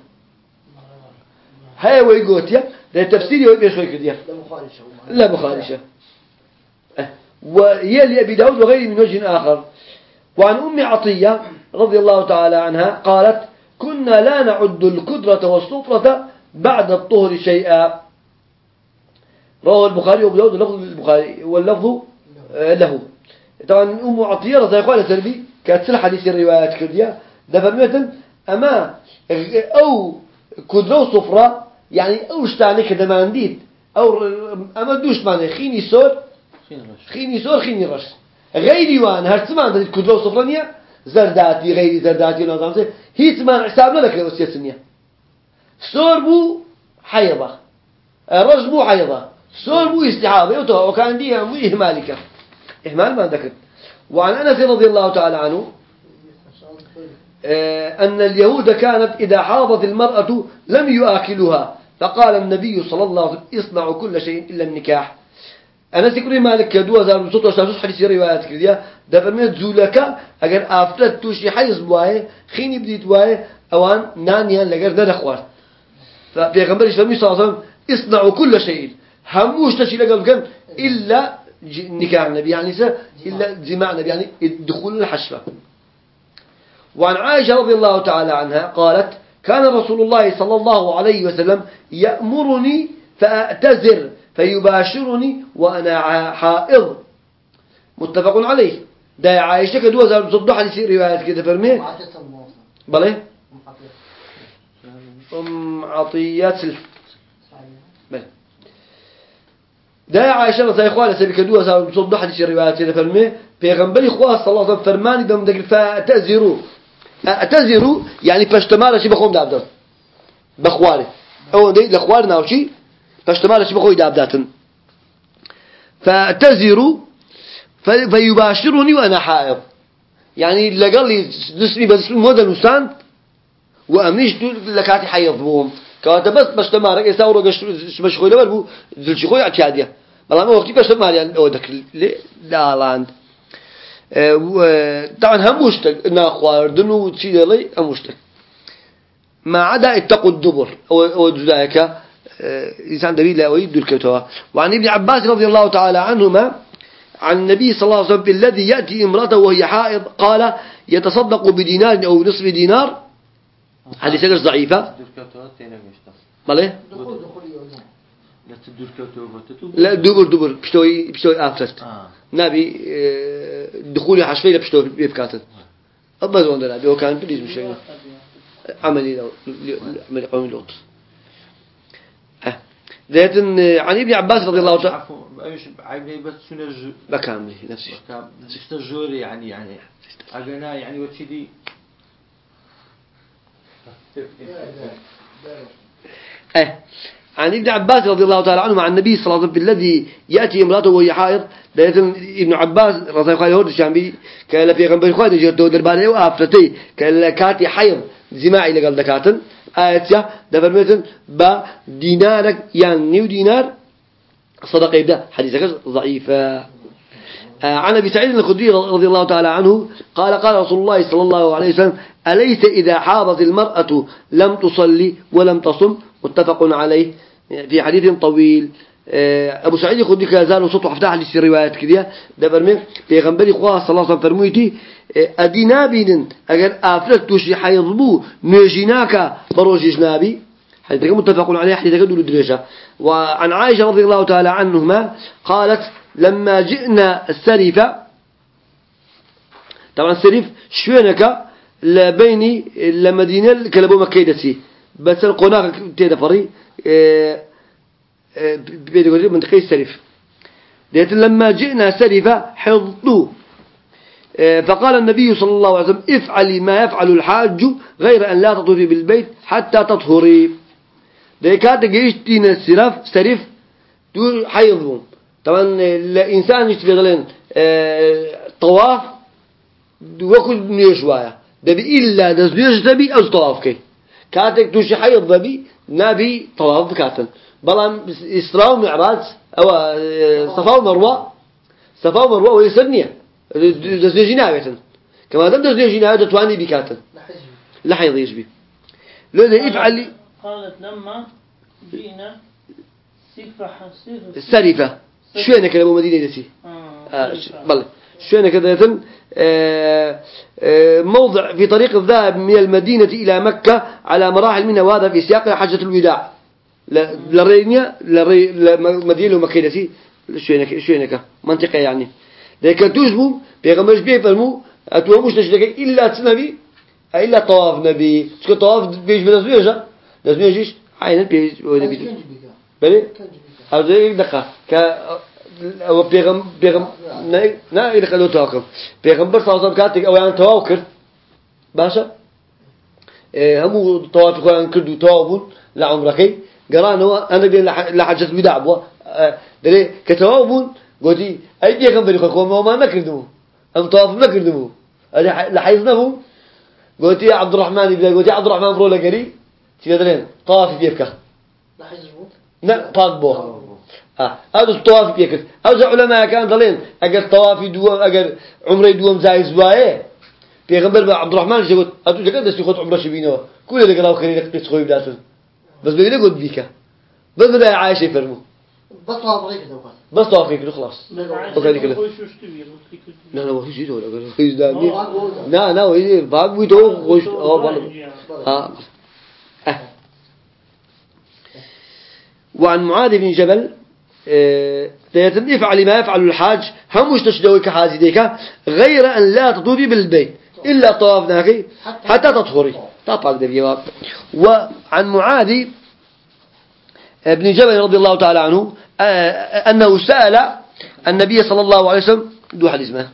A: هاي ويقوتيا ده التفسير هو يبيش خوي كديا. لا مخالشة وهي لأبي داود وغيره من وجه آخر. وعن أم عطية رضي الله تعالى عنها قالت كنا لا نعد الكدرة والصفرة بعد الطهر شيئا. رواه البخاري وأبو داود اللفظ البخاري واللفظ له. طبعا أم عطية رضي الله عنها سلبي كانت سلح حديث الروايات كردية ده فرمية أما أو كدرة وصفرة يعني أو اشتعني كده ما عنديد أو أما دوش معنى خيني سور خيني سور خيني رش غيري وان هرتمان ده كدرة وصفرانية زرداتي غيري زرداتي نظام هيت ما حسابنا لك لو سياسنية سور بو حيضة رش بو حيضة سور بو استحاضة وكان دي مو إهمالك إهمال ما ذكرت وعن أنس رضي الله تعالى عنه أن اليهود كانت إذا حاضت المرأة لم يؤكلها فقال النبي صلى الله عليه وسلم اصنعوا كل شيء إلا النكاح. أنا سكري مالك كدو هزار وصوت وشاشوش حديث روايات كرديا دفرمي زولك أجر آفتت توشي حيز بواي خيني بديت بواي أوان نانيان لقر ندخوار. فبيغمبر إسلامي صلى الله عليه وسلم اصنعوا كل شيء. هموش تشي لقل كان إلا نكاح النبي يعني إلا جماع النبي يعني الدخول الحشفة وعن عائشة رضي الله تعالى عنها قالت كان رسول الله صلى الله عليه وسلم يأمرني فأعتذر فيباشرني وأنا حائض. متفق عليه. ده عائشة كدوة زار صدق حديث روايات كده فرمي.
B: معطية
A: أم عطيات سلف بلى ده عائشة رضي الله عنها سبي كدوة زار صدق حديث روايات كده فرمي. بيغنبري خواه صلى الله عليه وسلم فرماني دم دقل أعتذروا يعني بشتمال شي بخوم دابدر بخواري. أو دي لخوار ناوشي بشتمال شي بخوي دابداتن. فاعتذروا في- فيباشرني وأنا حائض. يعني لقال لي جسمي بس مودة نسان وأمنيش لكاتي حيض بوهم كواتا بس بشتمارك يساورو باش لبر بو زلشي خوي عتيادية. بلا ما وقتي بشتمار يعني أو دك لي و- آه، طبعا هموشتك ناخواردن وتشي لي هموشتك. ما عدا اتقوا الدبر. أو أو ذلك إنسان دليل لا يريد الكتوى وعن ابن عباس رضي الله تعالى عنهما عن النبي صلى الله عليه وسلم الذي يأتي امرأته وهي حائض قال يتصدق بدينار أو نصف دينار؟ هذه سجل ضعيفة. ماله
B: دخول دخول يوزن
D: لا
A: دبر دبر. بشتوي بشتوي آفرت
D: آه.
A: نبي آه، دخولي حشفي لا بشتوي بيبكاتن أبا زون ده نبي وكان بديش مش شيء عملي لو عملي قومي لوط ذات عن ابن عباس رضي الله تعالى
D: إيش عيبني بس شنو
A: بكامل نفسي
D: استجوري يعني يعني اغنى يعني وشي دي
A: إيه عن ابن عباس رضي الله تعالى عنه مع النبي صلى الله عليه وسلم الذي يأتي امرأته وهي حائض. لكن ابن عباس رضي الله عنه الشامبي كان في غنبر خواد جرتو دربانه وافرتي كان كاتي حيض جماعي لقال دكاتن. آياتيا دفرمتن با دينارك يعني نيو دينار. صدقة يبدا حديثك ضعيفة. عن أبي سعيد الخدري رضي الله تعالى عنه قال قال رسول الله صلى الله عليه وسلم أليس إذا حاضت المرأة لم تصلي ولم تصم؟ متفق عليه. في حديث طويل. آه، أبو سعيد الخدري كازال وصوته حفتح لي الروايات كذا دبر من بيغنبري خواه صلى الله عليه وسلم فرمويتي آه، أدينا بين أجر أفلت توشي حيضبو نجيناك بروجيش نابي حديث متفق عليه حديث دول الدريشة وعن عائشة رضي الله تعالى عنهما قالت لما جئنا السرفة طبعا السريف شوينك لبيني لمدينة كلبو مكيدتي بس القناع تيدا فري آه، آه، بيدي منطقة السريف. ديت لما جئنا سرفة حضوا. آه، فقال النبي صلى الله عليه وسلم افعلي ما يفعل الحاج غير أن لا تطوفي بالبيت حتى تطهري. ده كانت جيشتين السرف سرف دو حيضهم طبعا الإنسان يشتغل غلين آه، طواف وكل نية شوية دبي إلا دزنيش دبي أو طواف كي كاتك توشي حيض دبي نبي طواف بلان إسراء ومعراج أو آه، صفا ومروة. صفا ومروة ويسرنية دزنيش ناويتن كما دم دزنيش ناويتن تواني بكاتن. لا حيض يشبه لذا افعل
C: قالت لما جئنا سيف حسيف
A: السرفة شو أنا كلام مدينة دسي آه، ش- بلى. شو أنا كده يتم آه، آه، موضع في طريق الذهاب من المدينة إلى مكة على مراحل منها وهذا في سياق حجة الوداع. لرينيا لري مدينة مكة دسي شو أنا شو أنا منطقة يعني. لكن تجمو بيغمرش بيه فرمو أتوه مش نشتكي إلا تسنبي إلا طواف نبي. شو طواف بيش بنزويجا نزويجيش عين بيش ولا بيش؟
B: بك
A: بلي؟ زي دقة. ك أو بيغم بيغم نا نا إذا قالوا تواكب بيغمبر صلى الله عليه وسلم كاتك أو يعني تواكر باشا؟ إيه همو طواف خوان كردو توابون لعمركي قران هو أنا قلنا لحجة الوداع بوا. آه، دلي كتوابون قلتي أي بيغمبر خوان ما ما نكردمو أم طواف ما كردمو. لحيزنهم قلت يا عبد الرحمن بلا قلت يا عبد الرحمن برولا قري تي درين طواف بيبكى.
B: لحجم
A: لا طاق بو آه. هذا الطواف بيكر هذا علماء كان ضلين أجر طوافي دوم أجر عمري دوم زايز وايه بيغمبر عبد الرحمن يقول أتو جكر دستي خد عمره شبينه كل اللي قراو خير لك تسخوي بداتون بس بيقول قد بيك بس عايشة فرمو.
B: بس طلع طريقة دوقات
A: بس طوافي كده خلاص.
C: بس
A: وكذا كده. لا لا فيش يدور أجر خيز دامي لا لا ويدي باق بيتو خوش والله آه. آه. وعن معاذ بن جبل ثلاثة افعل ما يفعل الحاج هم مش تشدوي كحاجي ديك غير أن لا تطوفي بالبيت إلا طوافناك حتى تطهري. طبعا ده وعن معاذ بن جبل رضي الله تعالى عنه آه، أنه سأل النبي صلى الله عليه وسلم دو حديث ما؟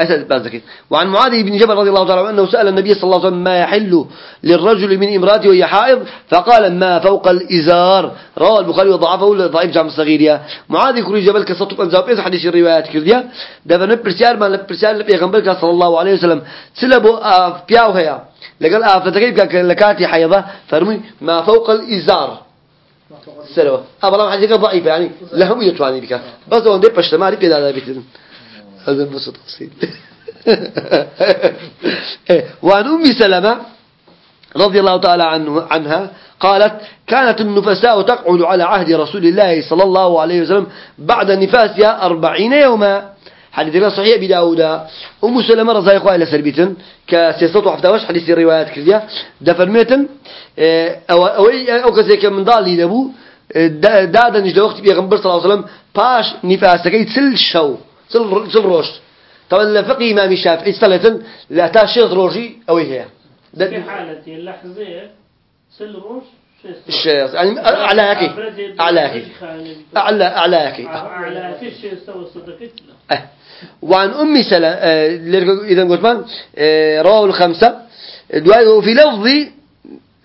A: أسد بازك وعن معاذ بن جبل رضي الله تعالى عنه سأل النبي صلى الله عليه وسلم ما يحل للرجل من امرأته وهي حائض؟ فقال ما فوق الإزار. رواه البخاري وضعفه ضعيف جامع الصغير. يا معاذ كوري جبل كسطو أنزاب إذا حديث الروايات كرديا دفن برسال ما برسال لبيغمبر صلى الله عليه وسلم. سلبوا آف بياو هيا. لقال آف تكيب لكاتي حيضة. فرمي ما فوق الإزار. سلوى أبلا حديث ضعيف يعني. لهم يتواني بك. بس هو دي بشتماري بيدا دا بيتن. هذا بس تفصيل <laughs> وعن أم سلمة رضي الله تعالى عنه عنها قالت كانت النفساء تقعد على عهد رسول الله صلى الله عليه وسلم بعد نفاسها أربعين يوما. حديث صحيح بداود أم سلمة رضي الله عنها سربيتن كسيسة وحفتاوش حديث الروايات كذا دفرميتن أو أو أو كذلك من ضالي دبو دادا نجد وقت بيغمبر صلى الله عليه وسلم باش نفاسك تسل شو تسل روش طبعا لفقه إمام الشافعي سلة لا تاشيط روجي أو هي
C: في حالة اللحظة سل روش
A: الشيخ يعني أعلى هيك أعلى هيك أعلى أعلى هيك
C: أعلى في شيء استوى صدقت
A: أه. وعن أم سلمة إذا قلت من آه، رواه الخمسة. دعاء وفي لفظ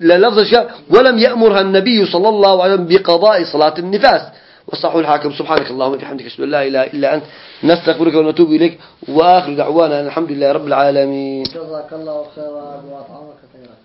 A: للفظ الشيء ولم يأمرها النبي صلى الله عليه وسلم بقضاء صلاة النفاس. وصحوا الحاكم. سبحانك اللهم وبحمدك أشهد أن لا إله إلا أنت نستغفرك ونتوب إليك. وآخر دعوانا الحمد لله رب العالمين.
B: جزاك الله خيرا وأطعمك خيرا.